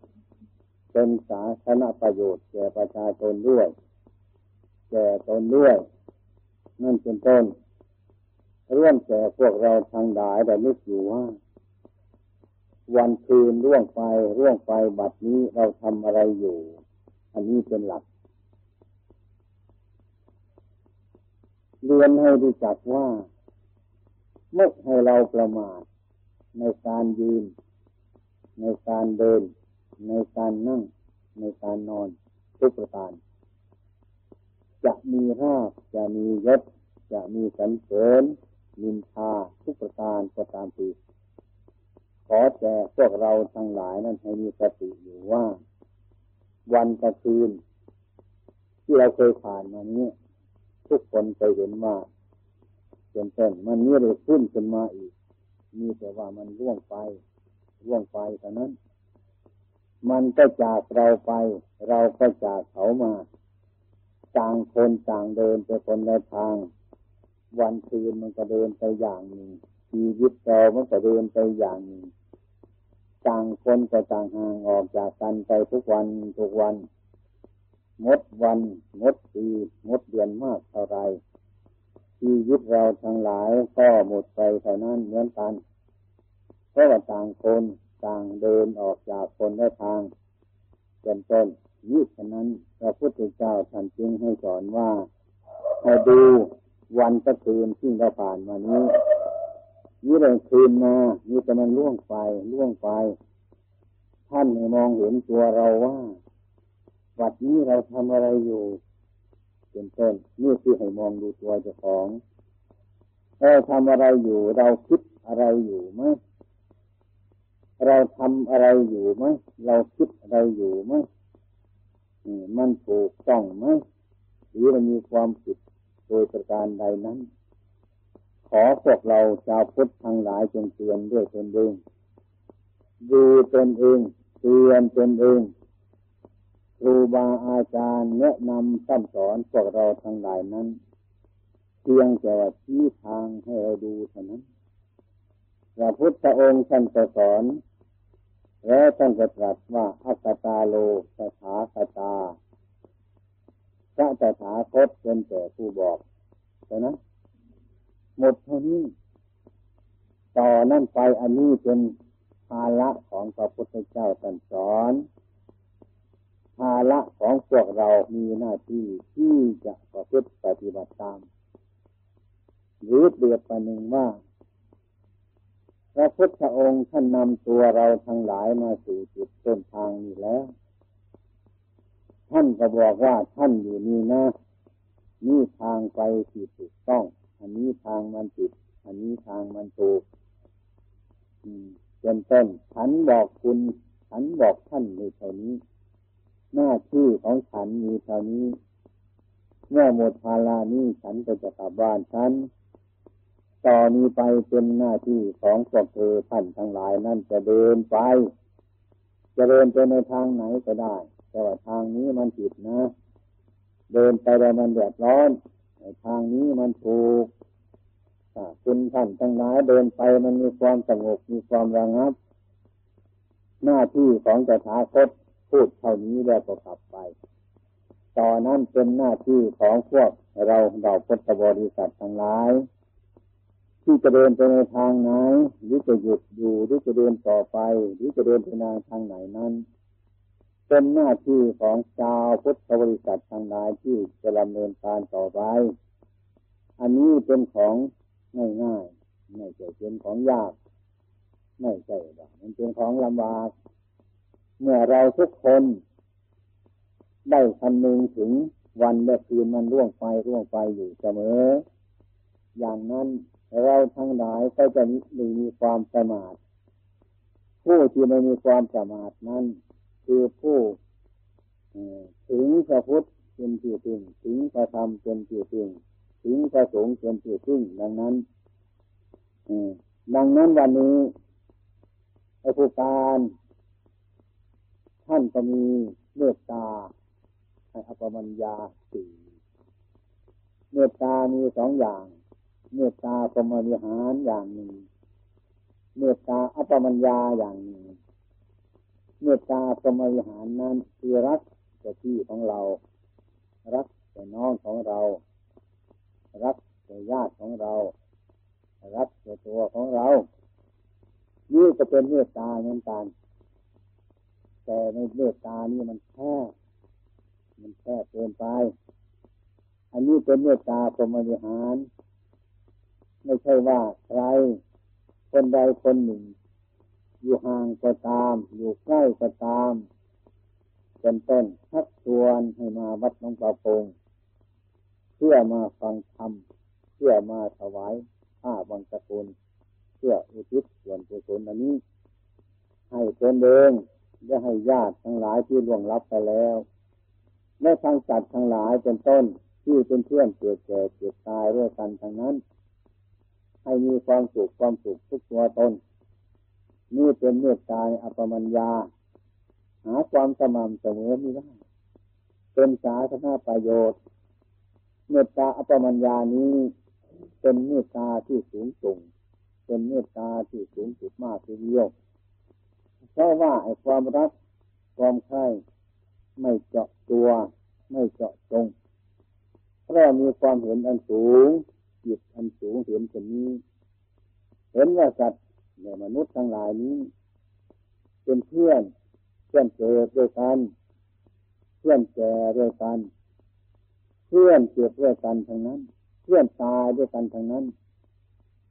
เป็นสาธารณประโยชน์แก่ประชาชนด้วยแก่ตนด้วยนั่นเป็นต้นเรื่องแก่พวกเราทางหลายแต่นึกอยู่ว่า วันคืนร่วงไปร่วงไปบัดนี้เราทำอะไรอยู่ อันนี้เป็นหลัก เรียนให้รู้จักว่าไม่ให้เราประมาทในการยืน ในการเดิน ในการนั่ง ในการนอนทุกประการจะมีราบจะมียศจะมีสันเสริญนินทาทุกประการก็ตามทีขอแต่พวกเราทั้งหลายนั้นให้มีสติอยู่ว่า วันกับคืน ที่เราเคยผ่านมานี้ทุกคนเคยเห็นว่าเป็นต้นมันนี่เลยขึ้นขึ้นมาอีก มีแต่ว่ามันร่วงไป ร่วงไปเท่านั้น มันก็จากเราไป เราก็จากเขามาต่างคนต่างเดินไปคนละทาง วันคืนมันก็เดินไปอย่างหนึ่งชีวิตเรามันก็เดินไปอย่างหนึ่ง ต่างคนก็ต่างห่างออกจากกันไปทุกวันทุกวันงดวันงดปีงดเดือนมากเท่าไรชีวิตเราทั้งหลายก็หมดไปเท่านั้นเหมือนกันเพราะว่าต่างคนต่างเดินออกจากคนละทางเป็นต้นยิ่ฉะนั้นพระพุทธเจ้าท่านจึงให้สอนว่าให้ดูวันกับคืนที่เราผ่านมานี้ นี่เลยคืนมานี่จะมันล่วงไปล่วงไป ท่านให้มองเห็นตัวเราว่าวัดนี้เราทำอะไรอยู่เป็นต้นนี่คือให้มองดูตัวเจ้าของเราทำอะไรอยู่ เราคิดอะไรอยู่ไหมเราทำอะไรอยู่ไหมเราคิดอะไรอยู่ไหมมันถูกต้องไหมหรือมันมีความผิดโดยประการใดนั้น ขอพวกเราชาวพุทธทั้งหลายจงเตือนด้วยตนเองดูตนเองเตือนตนเองครูบาอาจารย์แนะนำสั่งสอนพวกเราทั้งหลายนั้นเพียงแต่ว่าชี้ทางให้เราดูเท่านั้นพระพุทธองค์ท่านสอนแล้วท่านก็ตรัสว่าอัตตาโลสถาคตาพระตถาคตเป็นแต่ผู้บอกเท่านั้น หมดเท่านี้ ต่อนั่นไปอันนี้เป็นภาระของพระพุทธเจ้าท่านสอนภาระของพวกเรามีหน้าที่ที่จะประพฤติปฏิบัติตามหรือเปรียบประหนึ่งว่าพระพุทธองค์ท่านนำตัวเราทั้งหลายมาสู่จุดต้นทางนี้แล้ว ท่านก็บอกว่าท่านอยู่นี่นะนี่ทางไปที่ถูกต้อง อันนี้ทางมันผิดอันนี้ทางมันถูกเป็นต้นฉันบอกคุณ ฉันบอกท่านในเท่านี้ หน้าที่ของฉันมีเท่านี้ เมื่อหมดภารานี้ฉันก็จะกลับบ้านฉันต่อนนี้ไปเป็นหน้าที่ของพวกเธอท่านทั้งหลายนั่นจะเดินไป จะเดินไปในทางไหนก็ได้ แต่ว่าทางนี้มันผิดนะ เดินไปแล้วมันเดือดร้อน ทางนี้มันถูกคุณท่านทั้งหลายเดินไปมันมีความสงบมีความระงับ หน้าที่ของจะถาคตพูดเท่านี้แล้วก็กลับไปต่อนนั้นเป็นหน้าที่ของพวกเราเราพุทธบริษัททั้งหลาย ที่จะเดินไปในทางไหนหรือจะหยุดอยู่หรือจะเดินต่อไป หรือจะเดินไปในทางไหนนั้น เป็นหน้าที่ของชาวพุทธบริษัททางหลายที่จะดำเนินการต่อไป อันนี้เป็นของง่ายๆไม่ใช่เป็นของยาก ไม่ใช่หรอกมันเป็นของลำบาก เมื่อเราทุกคน ได้คำนึงถึงวันและคืนมันร่วงไปร่วงไปอยู่เสมอ อย่างนั้นเราทั้งหลายก็จะไม่มีความประมาทผู้ที่ไม่มีความประมาทนั้น คือผู้ถึงพระพุทธเป็นที่พึ่งถึงพระธรรมเป็นที่พึ่งถึงพระสงฆ์เป็นที่พึ่งดังนั้นดังนั้นวันนี้ไอ้ผู้การท่านก็มีเมตตาให้อภมัญญาสี่เมตตามีสองอย่าง เมตตาพรหมวิหารอย่างหนึ่ง เมตตาอัปมัญญาอย่างหนึ่ง เมตตาพรหมวิหารนั้นคือรักแต่ที่ของเรา รักแต่น้องของเรา รักแต่ญาติของเรา รักแต่ตัวของเรา นี่จะเป็นเมตตาเหมือนกันแต่ในเมตตานี่มันแค่มันแค่เกินไป อันนี้เป็นเมตตาพรหมวิหาร ไม่ใช่ว่าใครคนใดคนหนึ่ง อยู่ห่างก็ตาม อยู่ใกล้ก็ตามเป็นต้นทักชวนให้มาวัดน้องปลาพงเพื่อมาฟังธรรมเพื่อมาถวายผ้าบังสกุลเพื่ออุทิศส่วนกุศลอันนี้ ให้ตนเองและให้ญาติทั้งหลายที่ล่วงลับไปแล้วและทางสัตว์ทั้งหลายเป็นต้นที่เป็นเพื่อนเกิดแก่เกิดตายด้วยกันทั้งนั้น ให้มีความสุขความสุขทุกตัวตน นี่เป็นเมตตาอัปมัญญา หาความสม่ำเสมอไม่ได้เป็นสาธารณประโยชน์ เมตตาอัปมัญญานี้เป็นเมตตาที่สูงส่งเป็นเมตตาที่สูงสุดมากทีเดียวเพราะว่าไอ้ความรักความใคร่ไม่เจาะตัว ไม่เจาะจงเพราะมีความเห็นอันสูงจิตอันสูงเห็นเช่นนี้ เห็นว่าสัตว ในมนุษย์ทั้งหลายนี้ เป็นเพื่อนเพื่อนเกิดด้วยกันเพื่อนแก่ด้วยกัน เพื่อนเกิดด้วยกันทั้งนั้น เพื่อนตายด้วยกันทั้งนั้น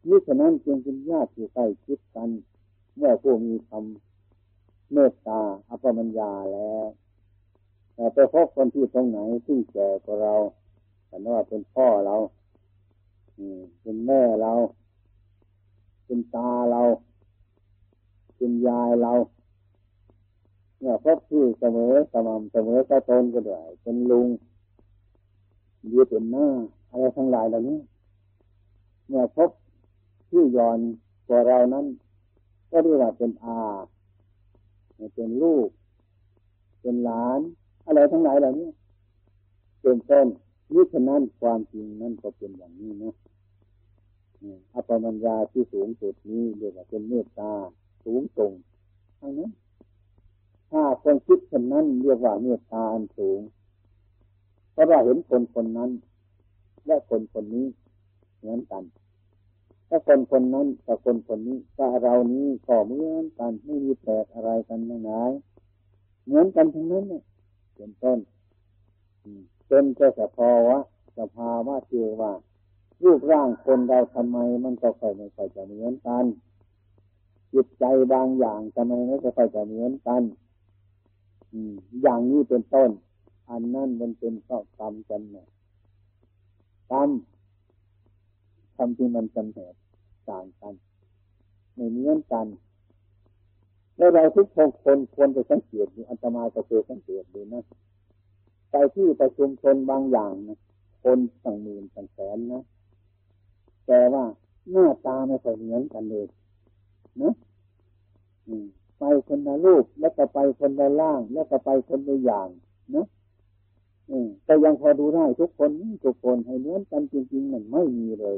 นี่ฉะนั้นจึงเป็นญาติที่ใกล้ชิดกัน เมื่อผู้มีธรรมเมตตาอัปมัญญาแล้วแต่ไปพบคนที่ตรงไหนซึ่แก่กว่าเราแต่ว่าเป็นพ่อเราเป็นแม่เรา เป็นตาเราเป็นยายเราเนี่ยพบที่เสมอสม่ำเสมอก็ตนก็ด้เป็นลุงยืดเป็นหน้าอะไรทั้งหลายเหล่านี้เนี่ยพบที่ย้อนกว่าเรานั้น ก็เรียกว่าเป็นอาเป็นลูก เป็นหลาน อะไรทั้งหลายเหล่านี้เป็นต้นนี่ฉะนั้นความจริงนั้นก็เป็นอย่างนี้นะ อัปปมัญญาที่สูงสุดนี้เรียกว่าเป็นเมตตาสูงส่งทั้งนั้นถ้าคนคิดเช่นนั้นเรียกว่าเมตตาอันสูงเพราะว่าเห็นคนคนนั้น และคนคนนี้เหมือนกันถ้าคนคนนั้นกับคนคนนี้กับเรานี้ก็เหมือนกันไม่มีแปลกอะไรกันทั้งนั้นเหมือนกันทั้งนั้นเนี่ยเป็นต้นเป็นแค่สภาวะสภาวะเจว่า รูปร่างคนเราทำไมมันก็ค่อยไม่ค่อยจะเหมือนกันจิตใจบางอย่างทำไมไม่ค่อยจะเหมือนกันอย่างนี้เป็นต้น อันนั้นมันเป็นข้อกรรมกันเนี่ยกรรมทำที่มันจำเหตุต่างกันไม่เหมือนกันแล้วเราทุกคนควรจะสังเกตดูอัตมาก็เคยสังเกตดูนะไปที่ประชุมชนบางอย่างนะคนตั้งหมื่นตั้งแสนนะ แต่ว่าหน้าตาไม่ค่อยเหมือนกันเลยนะไปคนละรูปแล้วก็ไปคนละล่าง แล้วก็ไปคนละอย่างนะแต่ยังพอดูได้ทุกคนทุกคนให้เหมือนกันจริงๆมันไม่มีเลย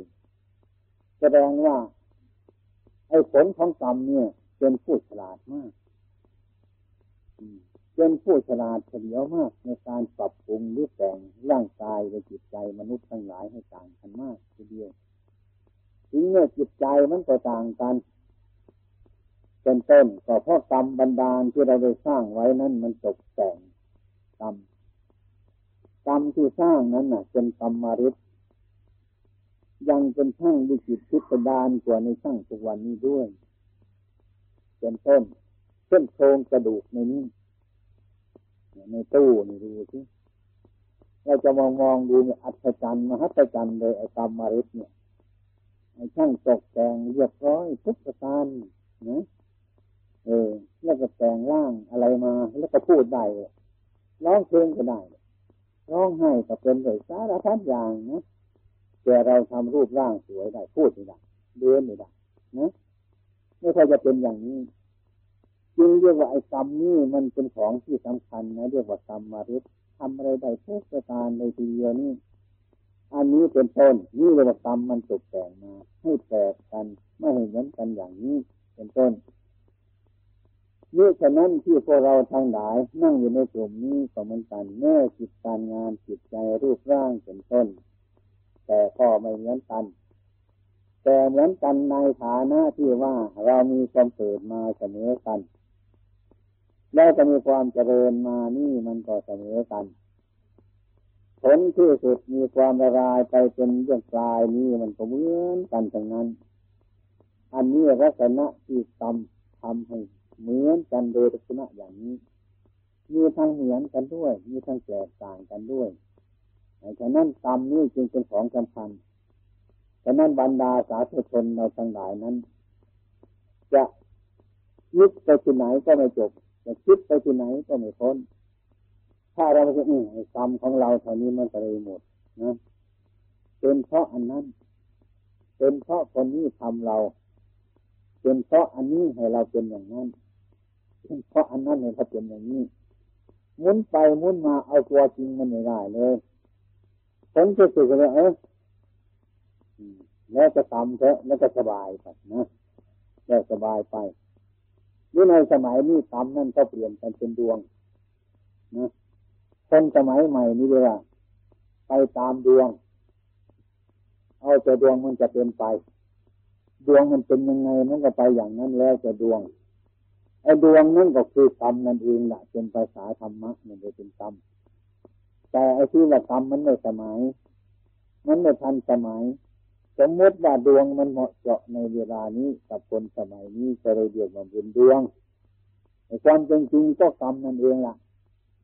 แสดงว่า ไอ้ผลของกรรมเนี่ยเป็นผู้ฉลาดมากเป็นผู้ฉลาดเฉลียวมากในการปรับปรุงหรือแต่งร่างกายและจิตใจมนุษย์ทั้งหลายให้ต่างกันมากทีเดียว ถึงเมื่อจิตใจมันก็ต่างกันเป็นต้นก็เพราะกรรมบันดาลที่เราได้สร้างไว้นั้นมันตกแต่งกรรมกรรมที่สร้างนั้นน่ะ เป็นกรรมมาริษยังเป็นช่างดิจิตพิสดารกว่าในช่างทุกวันนี้ด้วยเป็นต้นเช่นโครงกระดูกในนี้ในตู้นี่ดูสิเราจะมองมองดูเนี่ยอัศจรรย์มหัศจรรย์เลยไอ้กรรมมาริษเนี่ย ช่างตกแต่งเรียบร้อยทุกประการนะเออ แล้วก็แต่งร่างอะไรมา แล้วก็พูดได้ร้องเพลงก็ได้ร้องไห้ก็เป็นเลยสารพัดอย่างนะแต่เราทำรูปร่างสวยได้พูดไม่ได้เดินไม่ได้นะไม่ค่อยจะเป็นอย่างนี้จึงเรียกว่าไอ้กรรมนี่มันเป็นของที่สำคัญนะเรียกว่ากรรมมาริษทำอะไรได้ทุกประการในทีเดียวนี่ อันนี้เป็นต้นนี่เรียกว่ากรรมมันตกแต่งมาให้แตกกันไม่ให้เหมือนกันอย่างนี้เป็นต้นนี่ฉะนั้นที่พวกเราทั้งหลายนั่งอยู่ในกลุ่มนี้ก็เหมือนกันแม่จิตการงานจิตใจรูปร่างเป็นต้น แต่ก็ไม่เหมือนกัน แต่เหมือนกันในฐานะที่ว่าเรามีความเกิดมาเสมอกัน แล้วจะมีความเจริญมานี่มันก็เสมอกัน ผลที่สุดมีความละลายไปเป็นเรื่องกลายนี่มันก็เหมือนกันทั้งนั้น อันนี้ลักษณะที่ทำทำให้เหมือนกันโดยลักษณะอย่างนี้ มีทั้งเหมือนกันด้วย มีทั้งแตกต่างกันด้วยฉะนั้นกรรมนี่จึงเป็นของสำคัญฉะนั้นบรรดาสาธุชนเราทั้งหลายนั้น จะยึดไปที่ไหนก็ไม่จบ จะคิดไปที่ไหนก็ไม่พ้น ถ้าเราจะอือกรรมของเราเท่านี้มันจะเลยหมดนะเป็นเพราะอันนั้น เป็นเพราะคนนี้ทำเรา เป็นเพราะอันนี้ให้เราเป็นอย่างนั้น เป็นเพราะอันนั้นให้เขาเป็นอย่างนี้มุนไปมุนมาเอาตัวจริงมันไม่ได้เลยผมจะสุดเลยเออแล้วจะทำเถอะแล้วก็สบายไปนะแล้วสบายไปนี่ในสมัยนี้กรรมนั่นก็เปลี่ยนกันเป็นดวงนะ คนสมัยใหม่นี่เลยว่าไปตามดวง เอาแต่ดวงมันจะเป็นไป ดวงมันเป็นยังไงมันก็ไปอย่างนั้นแล้วจะดวงไอ้ดวงนั่นก็คือกรรมนั่นเองแหละเป็นภาษาธรรมะมันเลยเป็นกรรมแต่ไอ้ที่ว่ากรรมมันไม่สมัย มันไม่ทันสมัย สมมติว่าดวงมันเหมาะเจาะในเวลานี้กับคนสมัยนี้จะเลยเรียกว่าบุญดวงความจริงๆก็กรรมนั่นเองล่ะ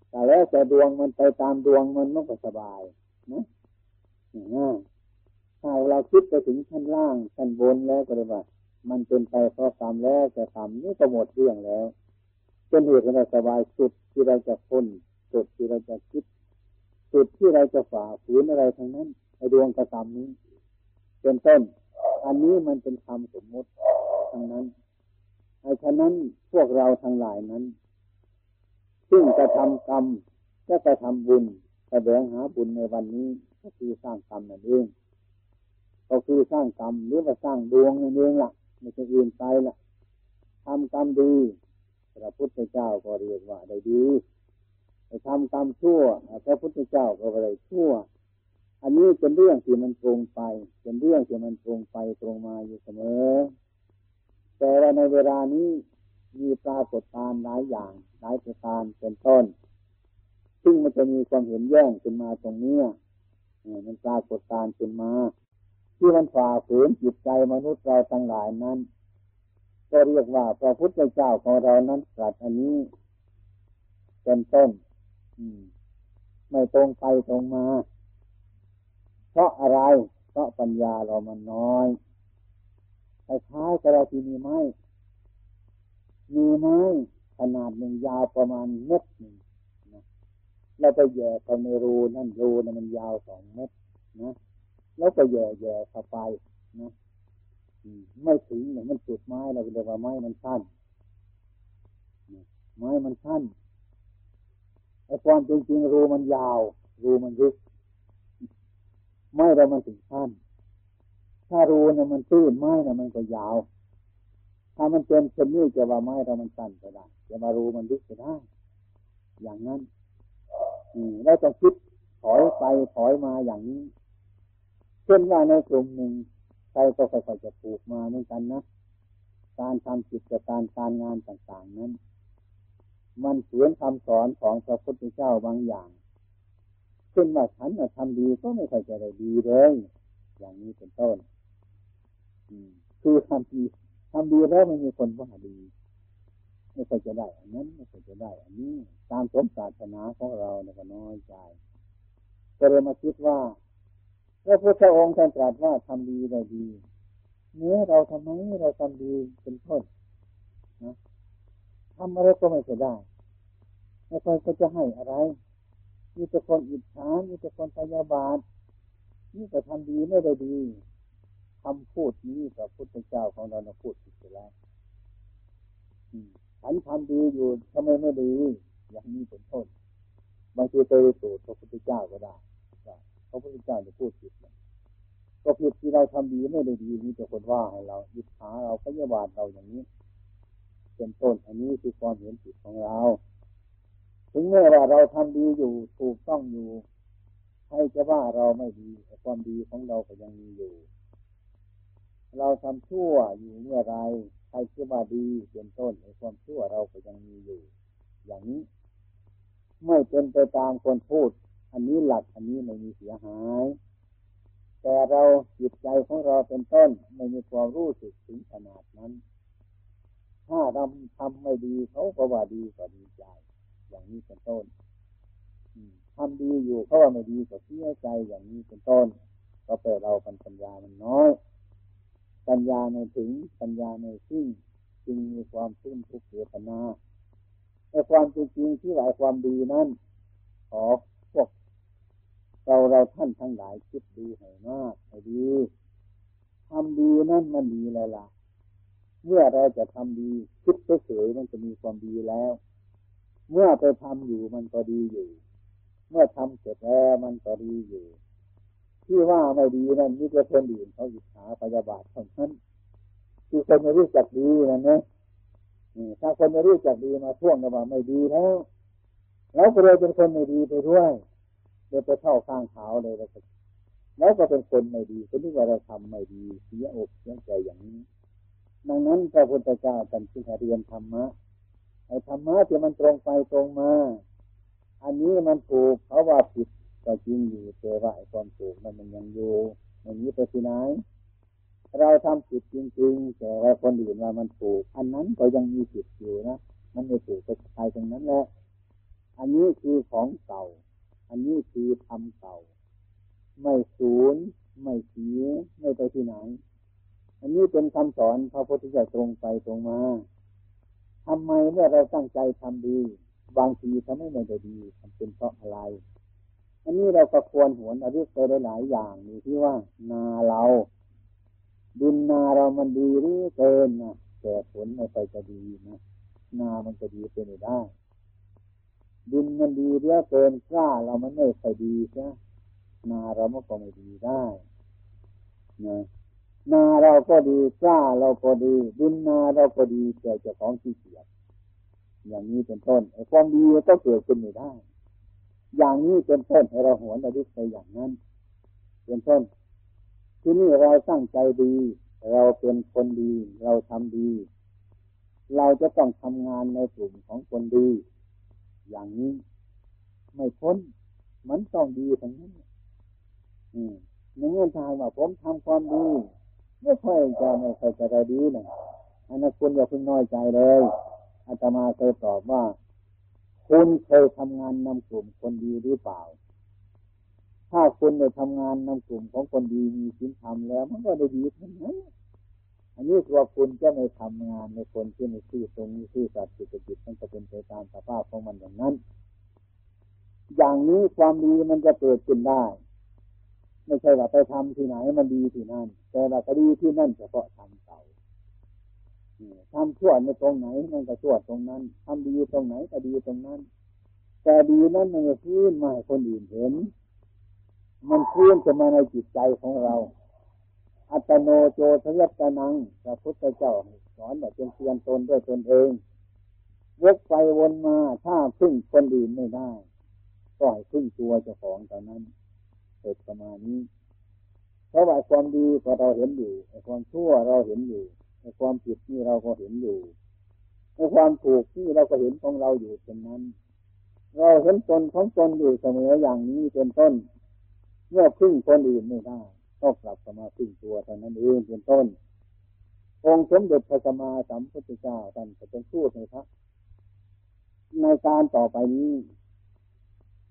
แต่แล้วแต่ดวงมันไปตามดวงมันมันก็สบายนะถ้าเราคิดไปถึงชั้นล่างชั้นบนแล้วก็เลยว่า มันเป็นไปเพราะกรรมแล้วแต่กรรมนี่ก็หมดเรื่องแล้วเป็นเหตุให้เราสบายสุดที่เราจะพ้นสุดที่เราจะคิดสุดที่เราจะฝ่าฝืนอะไรทั้งนั้นในดวงกระทำนี้ เป็นต้น อันนี้มันเป็นคำสมมติทั้งนั้นไอ้ฉะนั้นพวกเราทั้งหลายนั้น ซึ่งจะทำกรรมก็จะทำบุญแสดงหาบุญในวันนี้ก็คือสร้างกรรมนั่นเองก็คือสร้างกรรมหรือว่าสร้างดวงนั่นเองล่ะไม่ใช่อื่นไปล่ะทำกรรมดีพระพุทธเจ้าก็เรียกว่าได้ดีไปทำกรรมชั่วพระพุทธเจ้าก็เลยชั่ว อันนี้เป็นเรื่องที่มันตรงไป เป็นเรื่องที่มันตรงไปตรงมาอยู่เสมอ แต่ว่าในเวลานี้ มีปรากฏการหลายอย่าง หลายประการเป็นต้น ซึ่งมันจะมีความเห็นแย้งขึ้นมาตรงนี้มันปรากฏการขึ้นมา ที่มันฝ่าฝืนจิตใจมนุษย์เราทั้งหลายนั้น ก็เรียกว่าพระพุทธเจ้าของเรานั้นตรัสอันนี้ เป็นต้นไม่ตรงไปตรงมา เพราะอะไร เพราะปัญญาเรามันน้อยคล้ายๆกับเราที่มีไม้ มีไม้ขนาดหนึ่งยาวประมาณเมตรหนึ่งนะเราไปแย่เข้าในรูนั่นรูนั่นมันยาวสองเมตรนะแล้วก็แย่แย่เข้าไปนะไม่ถึงเนี่ยมันจุดไม้เราเรียกว่าไม้มันสั้นไม้มันสั้นไอ้ความจริงๆรูมันยาว รูมันลึกไม้เรามันถึงสั้นถ้ารูเนี่ยมันตื้นไม้เนี่ยมันก็ยาว ถ้ามันเป็นเช่นนี้จะว่าไม้เรามันสั้นก็ได้จะมารูมันลึกก็ได้อย่างนั้น อืมเราต้องคิดถอยไปถอยมาอย่างนี้ เช่นว่าในกลุ่มหนึ่งใครก็ค่อยๆจะปลูกมาเหมือนกันนะการทำกิจการการงานต่าง ๆ นั้น มันเสือนคำสอนของพระพุทธเจ้าบางอย่างเช่นว่าฉันทำดีก็ไม่ค่อยจะได้ดีเลย อย่างนี้เป็นต้นคือทำดี ทำดีแล้วไม่มีคนว่าดี ไม่ค่อยจะได้ อันนั้นไม่ค่อยจะได้ อันนี้ตามสมศาสนาของเราเนี่ยก็น้อยใจก็เลยมาคิดว่าพระพุทธองค์ท่านตรัสว่าทำดีได้ดี เนื้อเราทำไมเราทำดีเป็นต้นนะทำอะไรก็ไม่จะได้ไม่ค่อยก็จะให้อะไรมีแต่คนอิจฉามีแต่คนพยาบาทนี่ก็ทำดีไม่ได้ดี คำพูดนี้กับพุทธเจ้าของเราเราพูดผิดไปแล้วฉันทำดีอยู่ทำไมไม่ดี อย่างนี้เป็นต้นบางทีเคยสูตรพระพุทธเจ้าก็ได้พระพุทธเจ้าจะพูดผิดก็ผิดที่เราทำดีไม่ได้ดีนี่จะคนว่าให้เรายึดหาเราพยาบาทเราอย่างนี้ เป็นต้นอันนี้คือความเห็นผิดของเรา ถึงแม้ว่าเราทำดีอยู่ถูกต้องอยู่ ให้จะว่าเราไม่ดีความดีของเราก็ยังมีอยู่ เราทำชั่วอยู่เมื่อไรใครจะว่าดีเป็นต้นความชั่วเราก็ยังมีอยู่ อย่างนี้ไม่เป็นไปตามคนพูด อันนี้หลักอันนี้ไม่มีเสียหาย แต่เราจิตใจของเราเป็นต้นไม่มีความรู้สึกถึงขนาดนั้น ถ้าเราทำไม่ดีเขาก็ว่าดีก็ดีใจ อย่างนี้เป็นต้นทำดีอยู่เขาว่าไม่ดีก็เสียใจอย่างนี้เป็นต้น ก็แปลเราปัญญามันน้อย ปัญญาในถึงปัญญาในซึ่งจึงมีความซึ้งทุกข์เวทนาแต่ความจริงที่หลายความดีนั้นขอพวกเราเราท่านทั้งหลายคิดดีให้มากให้ดีทำดีนั่นมันดีแล้วล่ะ เมื่อเราจะทำดีคิดเฉยๆมันจะมีความดีแล้ว เมื่อไปทำอยู่มันก็ดีอยู่ เมื่อทำเสร็จแล้วมันก็ดีอยู่ ที่ว่าไม่ดีนั่นนี่ก็คนอื่นเขาอิจฉาพยาบาทเท่านั้นคือคนไม่รู้จักดีนะนี่ยถ้าคนไม่รู้จักดีมาท่วงกันว่าไม่ดีแล้วเราก็เลยเป็นคนไม่ดีไปด้วยเลยไปเข้าข้างเขาเลยแล้วก็แล้วก็เป็นคนไม่ดีคนที่ว่าเราทำไม่ดีเสียอกเสียใจอย่างนี้ดังนั้นพระพุทธเจ้าท่านจึงเรียนธรรมะไอ้ธรรมะที่มันตรงไปตรงมา อันนี้มันถูกเขาว่าผิด ก็จริงอยู่แต่ว่าไอ้ความถูกนั้นมันยังอยู่มันนี้ไปที่ไหน เราทำผิดจริงๆ แต่ว่าคนอื่นว่ามันถูก อันนั้นก็ยังมีผิดอยู่นะมันไม่ถูกไปใครตรงนั้นแหละอันนี้คือของเก่า อันนี้คือทำเก่า ไม่สูญไม่เสียไม่ไปที่ไหน อันนี้เป็นคำสอนพระพุทธเจ้าตรงไปตรงมาทำไมเมื่อเราตั้งใจทำดี บางทีทำให้ไม่ได้ดีทำเป็นเพราะอะไร อันนี้เราก็ควรหวนอริไปได้หลายอย่างนี่ที่ว่า นาเราดินนาเรามันดีหรือเกินนะแต่ผลไม่ไปจะดีนะนามันจะดีเป็นไม่ได้ ดินมันดีเยอเกินกล้าเรามันไม่ค่อยดีใช่นาเรามันก็ไม่ดีได้นะนาเราก็ดีกล้าเราก็ดี ดินนาเราก็ดีแต่เจ้าของที่เกียจอย่างนี้เป็นต้นไอ้ความดีก็เกิดขึ้นไม่ได้ อย่างนี้เป็นต้นให้เราหวนระลึกไปอย่างนั้นเป็นต้นที่นี่เราตั้งใจดี เราเป็นคนดี เราทำดี เราจะต้องทำงานในกลุ่มของคนดี อย่างนี้ ไม่พ้น มันต้องดีทั้งนั้นอืมในเงื่อนทางว่าผมทำความดีไม่ค่อยจะไม่ค่อยจะได้ดีนะอันนั้นคุณอย่าเพิ่งน้อยใจเลยอาตมาเคยตอบว่า คุณเคยทำงานนำกลุ่มคนดีหรือเปล่า ถ้าคุณได้ทำงานนำกลุ่มของคนดีมีศีลธรรมแล้ว มันก็ได้ดีทั้งนั้นอันนี้ตัวคุณจะไม่ทำงานในคนที่ม่ซื่อตรงนี้ซื่อสัตย์สุจริตมันจะเป็นไปตามสภาพของมันอย่างนั้น อย่างนี้ความดีมันจะเกิดขึ้นได้ ไม่ใช่ว่าไปทำที่ไหนมันดีที่นั่น แต่ว่าก็ดีที่นั่นเฉพาะทำเก่า ทำชั่วในตรงไหนมันก็ชั่วตรงนั้นทำดีตรงไหนก็ดีตรงนั้น แต่ดีนั้นมันจะพื้นมาให้คนอื่นเห็น มันเคลื่อนจะมาในจิตใจของเรา อัตโนโจทยัตนังพระพุทธเจ้าสอนแบบเป็นเพียนตนด้วยตนเองวกไปวนมาถ้าพึ่งคนอื่นไม่ได้ก็ให้พึ่งตัวเจ้าของเท่นั้นเกิดประมาณนี้เพราะว่าความดีก็เราเห็นอยู่ความชั่วเราเห็นอยู่ ความผิดนี่เราก็เห็นอยู่ไอ้ความถูกที่เราก็เห็นของเราอยู่เช่นนั้น เราเห็นตนของตนอยู่เสมออย่างนี้เป็นต้น เมื่อพึ่งคนอื่นไม่ได้ก็กลับมาพึ่งตัวเท่านั้นเองเป็นต้น องค์สมเด็จพระสัมมาสัมพุทธเจ้าท่านจะเป็นพูดในพระในการต่อไปนี้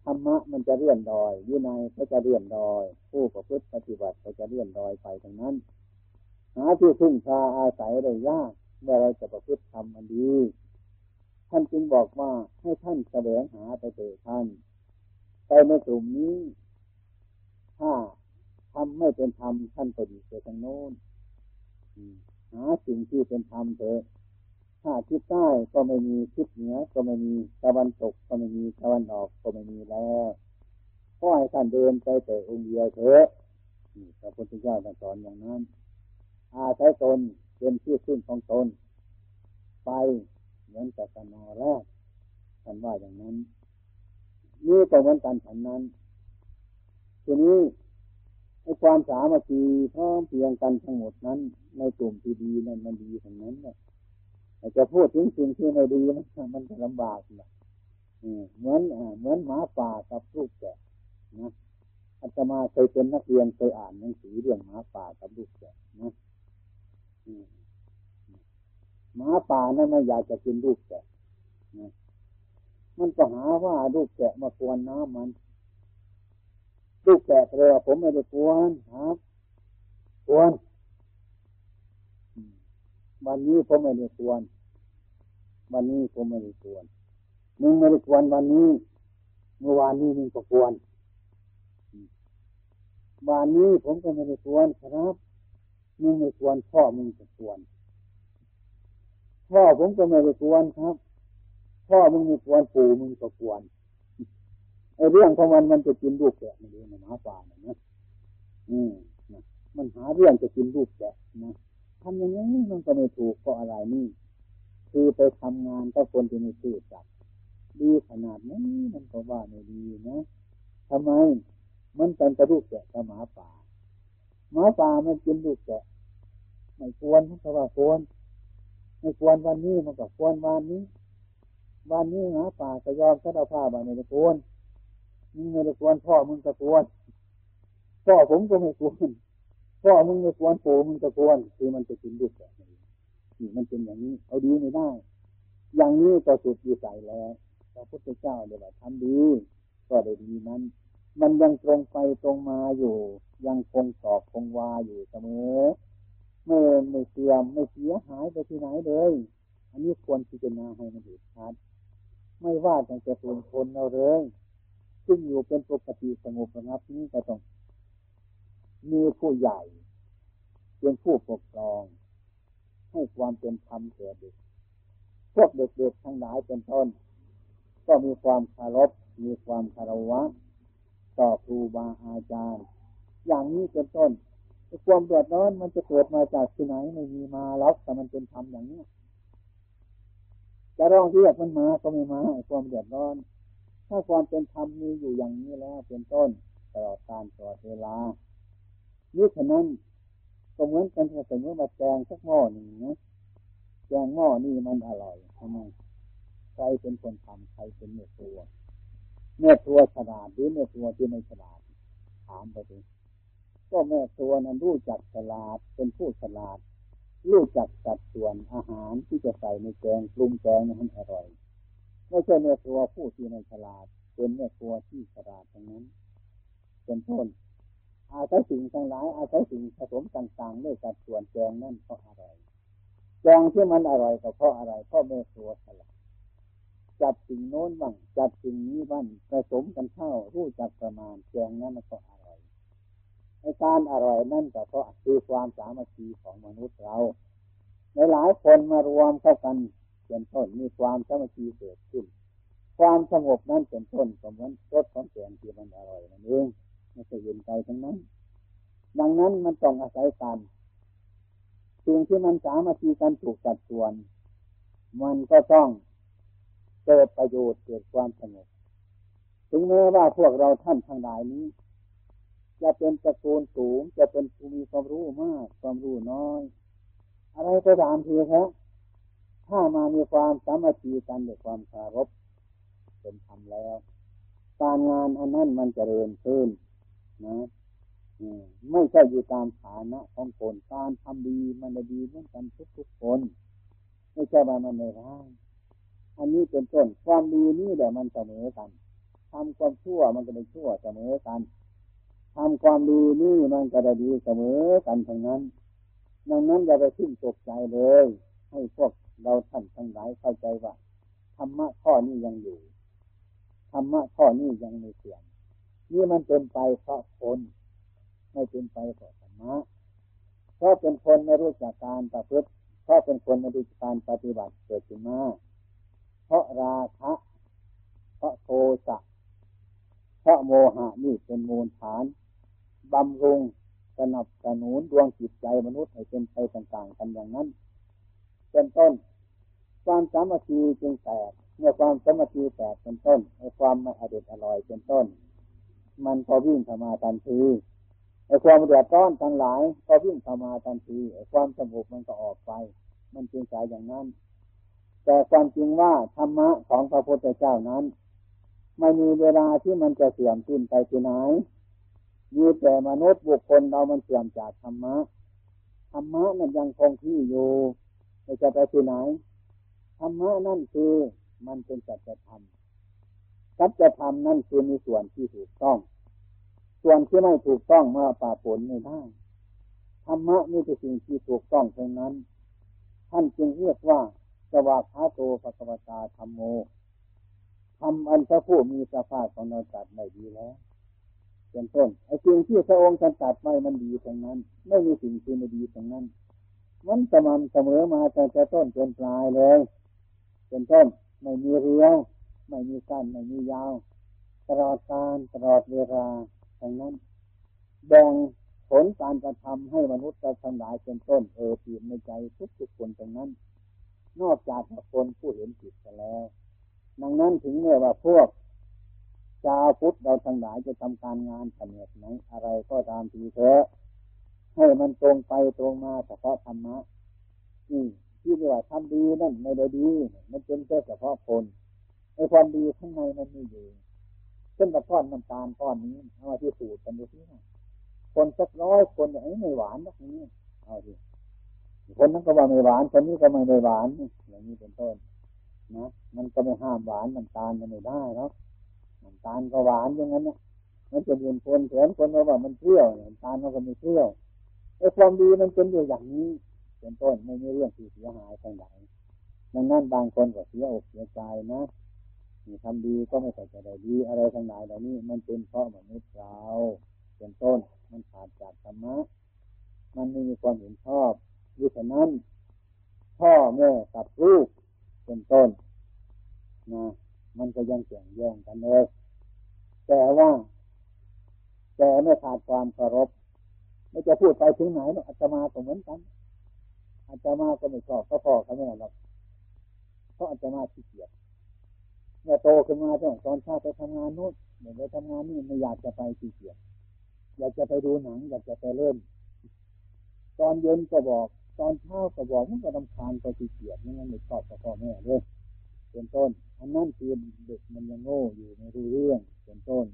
ธรรมะมันจะเลื่อนดอยวินัยก็จะเลื่อนดอย ผู้ประพฤติปฏิบัติก็จะเลื่อนดอยไปทั้งนั้น หาที่พึ่งพาอาศัยได้ยากเมื่อเราจะประพฤติทำมันดี ท่านจึงบอกว่าให้ท่านแสวงหาไปเถิดท่านไปในกลุ่มนี้ ถ้าทำไม่เป็นธรรมท่านก็ดีไปทางโน้นหาสิ่งที่เป็นธรรมเถอะถ้าทิศใต้ก็ไม่มีทิศเหนือก็ไม่มีตะวันตกก็ไม่มีตะวันออกก็ไม่มีแล้วก็ให้ท่านเดินไปแต่องค์เดียวเถอะพระพุทธเจ้าสอนอย่างนั้น อาศัยตนเป็นที่ขึ้นของตน ไปเหมือนกับนอแรกท่านว่าอย่างนั้นนี่ก็เหมือนกันฉันนั้นทีนี้ในความสามัคคีพร้อมเพียงกันทั้งหมดนั้น ในกลุ่มที่ดีนั้นมันดีทั้งนั้นเนี่ยจะพูดถึงสิ่งที่ไม่ดีนะมันจะลำบากนะเหมือนเหมือนหมาป่ากับลูกแกะนะอาตมาเคยเป็นนักเรียนเคยอ่านหนังสือเรื่องหมาป่ากับลูกแกะนะ หมาป่านั้นไม่อยากจะกินลูกแกะนะมันก็หาว่าลูกแกะมากวนน้ำมันลูกแกะเลยผมไม่ได้กวนครับกวนวันนี้ผมไม่ได้กวน วันนี้ผมไม่ได้กวนมึงไม่ได้กวนวันนี้ เมื่อวานนี้มึงก็กวนวันนี้ผมก็ไม่ได้กวนครับ มึงไม่กวนพ่อมึงก็กวนพ่อผมก็ไม่ได้กวนครับ พ่อมึงไม่กวนปู่มึงก็กวนไอ้เรื่องของมันมันจะกินลูกแกะมันเองหมาป่าเนี่ยนะอืมนะมันหาเรื่องจะกินลูกแกะนะทำอย่างนี้มันก็ไม่ถูกเพราะอะไรนี่ คือไปทำงานก็คนที่ไม่ซื่อสัตย์ดีขนาดนี้มันก็ว่าไม่ดีนะทำไม มันเป็นกระดูกแกะกับหมาป่าหมาป่ามันกินลูกแกะ ไม่ควรเพราะว่าควรไม่ควรวันนี้มันก็ควรวันนี้ วันนี้หาป่าก็ยอมสัตว์ผ้าบาไม่ควรมึงไม่ได้กวนพ่อมึงตะกวนพ่อผมก็ไม่กวนพ่อมึงไม่กวนปู่มึงตะกวนคือมันจะกินลูกแบบนี้นี่มันเป็นอย่างนี้ เอาดีไม่ได้ อย่างนี้ก็สุดวิสัยแล้วพระพุทธเจ้าเดี๋ยวทำดีก็ได้ดีนั้น มันยังตรงไปตรงมาอยู่ ยังคงสอบคงวาอยู่เสมอ ไม่ไม่เสื่อมไม่เสียหายไปที่ไหนเลย อันนี้ควรพิจารณาให้มันเห็นชัดไม่ว่าจะจะเป็นคนเราเลย ซึ่งอยู่เป็นปกติสงบระงับนี้ก็ต้องมีผู้ใหญ่เป็นผู้ปกครอง ให้ความเป็นธรรมแก่เด็ก พวกเด็กๆทั้งหลายเป็นต้น ก็มีความคารพมีความคารวะ ต่อครูบาอาจารย์ อย่างนี้เป็นต้น ความเดือดร้อนมันจะเกิดมาจากที่ไหนไม่มีมาล็อกแต่มันเป็นธรรมอย่างนี้จะร้องเรียกมันมาก็ไม่มาความเดือดร้อน ถ้าความเป็นธรรมมีอยู่อย่างนี้แล้วเป็นต้นตลอดการตลอดเวลานี่ฉะนั้นก็เหมือนกันถ้าสมมติมาแกงสักหม้อหนึ่งนะแกงหม้อนี่มันอร่อยทำไมใครเป็นคนทำใครเป็นเนื้อตัวเนื้อตัวฉลาดหรือเนื้อตัวที่ไม่ฉลาดถามไปดิ ก็แม่ตัวนั้นรู้จักฉลาดเป็นผู้ฉลาด รู้จักสัดส่วนอาหารที่จะใส่ในแกงปรุงแกงให้มันอร่อยไม่ใช่เนื้อตัวผู้ที่ไม่ฉลาด เป็นเนื้อตัวที่ฉลาดทั้งนั้น เป็นต้นอาศัยสิ่งทั้งหลายอาศัยสิ่งผสมต่างๆด้วยสัดส่วนแกงนั่นเพราะอะไรแกงที่มันอร่อยก็เพราะอะไรเพราะเนื้อตัวฉลาดจัดสิ่งโน้นบ้างจัดสิ่งนี้บ้างผสมกันเข้ารู้จักประมาณแกงนั้นมันก็อร่อย ในการอร่อยนั่นก็เพราะคือความสามัคคีของมนุษย์เราในหลายคนมารวมเข้ากันเป็นต้นมีความสามัคคีเกิดขึ้น ความสงบนั้นเป็นต้นสมมติรสของแกงที่มันอร่อยนั่นเองไม่ใช่ยืนใจทั้งนั้น ดังนั้นมันต้องอาศัยกันสิ่งที่มันสามัคคีกันถูกจัดส่วน มันก็ต้องเกิดประโยชน์เกิดความสงบถึงแม้ว่าพวกเราท่านทั้งหลายนี้ จะเป็นตระกูลสูงจะเป็นผู้มีความรู้มากความรู้น้อย อะไรก็ตามทีครับถ้ามามีความสามัคคีกันด้วยความคารพเป็นธรรมแล้ว การงานอันนั้นมันจเจริญขึ้นนะไม่ใช่อยู่ตามฐานะของคนการทำดีมันดีเหมือนกันทุกทุกคน ไม่ใช่ว่ามันไม่ร้ายอันนี้เป็นต้นความดีนี่แหละมันเสมอกันทำความชั่วมันก็ได้ชั่วเสมอกัน ทำความดีนี่มันก็ได้ดีเสมอกันทั้งนั้น ดังนั้นอย่าไปขึ้นตกใจเลย ให้พวกเราท่านทั้งหลายเข้าใจว่าธรรมะข้อนี้ยังอยู่ธรรมะข้อนี้ยังไม่เสื่อมนี่มันเป็นไปเพราะคนไม่เป็นไปเพราะธรรมะเพราะเป็นคนไม่รู้จักการประพฤติเพราะเป็นคนไม่รู้จักการปฏิบัติเกิดขึ้นมาเพราะราคะ เพราะโทสะเพราะโมหะนี่เป็นมูลฐาน บำรุงสนับสนุนดวงจิตใจมนุษย์ให้เป็นไปต่างๆกันอย่างนั้นเป็นต้น ความสามัคคีจึงแตกเมื่อความสามัคคีแตกเป็นต้นในความไม่อร่อยอร่อยเป็นต้น มันพอวิ่งเข้ามาทันทีไอ้ความเดือดร้อนทั้งหลาย ก็วิ่งเข้ามาทันทีไอ้ความสงบมันก็ออกไป มันจึงกลายอย่างนั้น แต่ความจริงว่าธรรมะของพระพุทธเจ้านั้น ไม่มีเวลาที่มันจะเสื่อมสิ้นไปที่ไหน มีแต่มนุษย์บุคคลเรามันเสื่อมจากธรรมะ ธรรมะนั้นยังคงที่อยู่ไม่จะไปที่ไหน ธรรมะนั่นคือมันเป็นสัจธรรม สัจธรรมนั่นคือมีส่วนที่ถูกต้อง ส่วนที่ไม่ถูกต้องมาป่าผลไม่ได้ ธรรมะนี่คือสิ่งที่ถูกต้องเท่านั้น ท่านจึงเรียกว่าสวากขาโตปะกวตาธรรมโมทำอันพระผู้มีพระภาคของเราจัดได้ดีแล้ว เป็นต้นไอ้สิ่งที่พระองค์ท่านตัดไม่มันดีตรงนั้น ไม่มีสิ่งที่ไม่ดีตรงนั้น มันสม่ำเสมอมาตั้งแต่ต้นจนปลายเลยเป็นต้นไม่มีเรียวไม่มีสั้นไม่มียาว ตลอดการตลอดเวลาทั้งนั้นแบ่งผลการกระทำให้มนุษย์ทั้งหลายเป็นต้นเออปีในใจทุกๆคนตรงนั้น นอกจากคนผู้เห็นผิดไปแล้ว ดังนั้นถึงเมื่อว่าพวก ชาวพุทธเราทั้งหลายจะทำการงานแผนกไหนอะไรก็ตามทีเถอะให้มันตรงไปตรงมาเฉพาะธรรมะนี่ที่เรียกว่าทำดีนั่นไม่ได้ดี มันเป็นแค่เฉพาะคนไอ้ความดีข้างในมันไม่อยู่เช่นกระก้อนน้ำตาลก้อนนี้เอามาที่สูตรกันดูสิคนสักร้อยคนอย่างนี้ไม่หวานแบบนี้เอาทีคนนั้นก็ว่าไม่หวานคนนี้ก็ไม่ไม่หวานอย่างนี้เป็นต้นนะมันก็ไม่ห้ามหวานน้ำตาลมันไม่ได้เนาะ ตาลก็หวานอย่างนั้นนะมันจะเรียนคนเถียนคนว่ามันเปรี้ยวตาลมันก็ไม่เปรี้ยวไอ้ความดีมันเป็นอยู่อย่างนี้เป็นต้นไม่มีเรื่องที่เสียหายทางไหนดังนั้นบางคนก็เสียอกเสียใจนะมีทำดีก็ไม่ใส่ใจดีอะไรทางไหนเหล่านี้ มันเป็นเพราะมนุษย์เราเป็นต้น มันขาดจากธรรมะ มันไม่มีความเห็นชอบดังนั้นพ่อแม่กับลูกเป็นต้นนะมันก็ยังเกี่งแย่งกันเลย แต่ว่าแต่ไม่ขาดความเคารพไม่จะพูดไปถึงไหนเนาะอาตมาก็เหมือนกันอาตมาก็ไม่ชอบก็พอเขาแม่หรอกเพราะอาตมาขี้เกียจเมื่อโตขึ้นมาตอนเช้าไปทำงานนู้นเหมื่อไปทำงานนี่ไม่อยากจะไปขี้เกียจอยากจะไปดูหนัง อยากจะไปเล่นตอนเย็นก็บอก ตอนเช้าก็บอกมันก็ลำคาญก็ขี้เกียจนั่นไม่ชอบกับพ่อแม่เลย เป็นต้น อันนั้นคือเด็กมันยังโง่อยู่ไม่รู้เรื่องเป็นต้น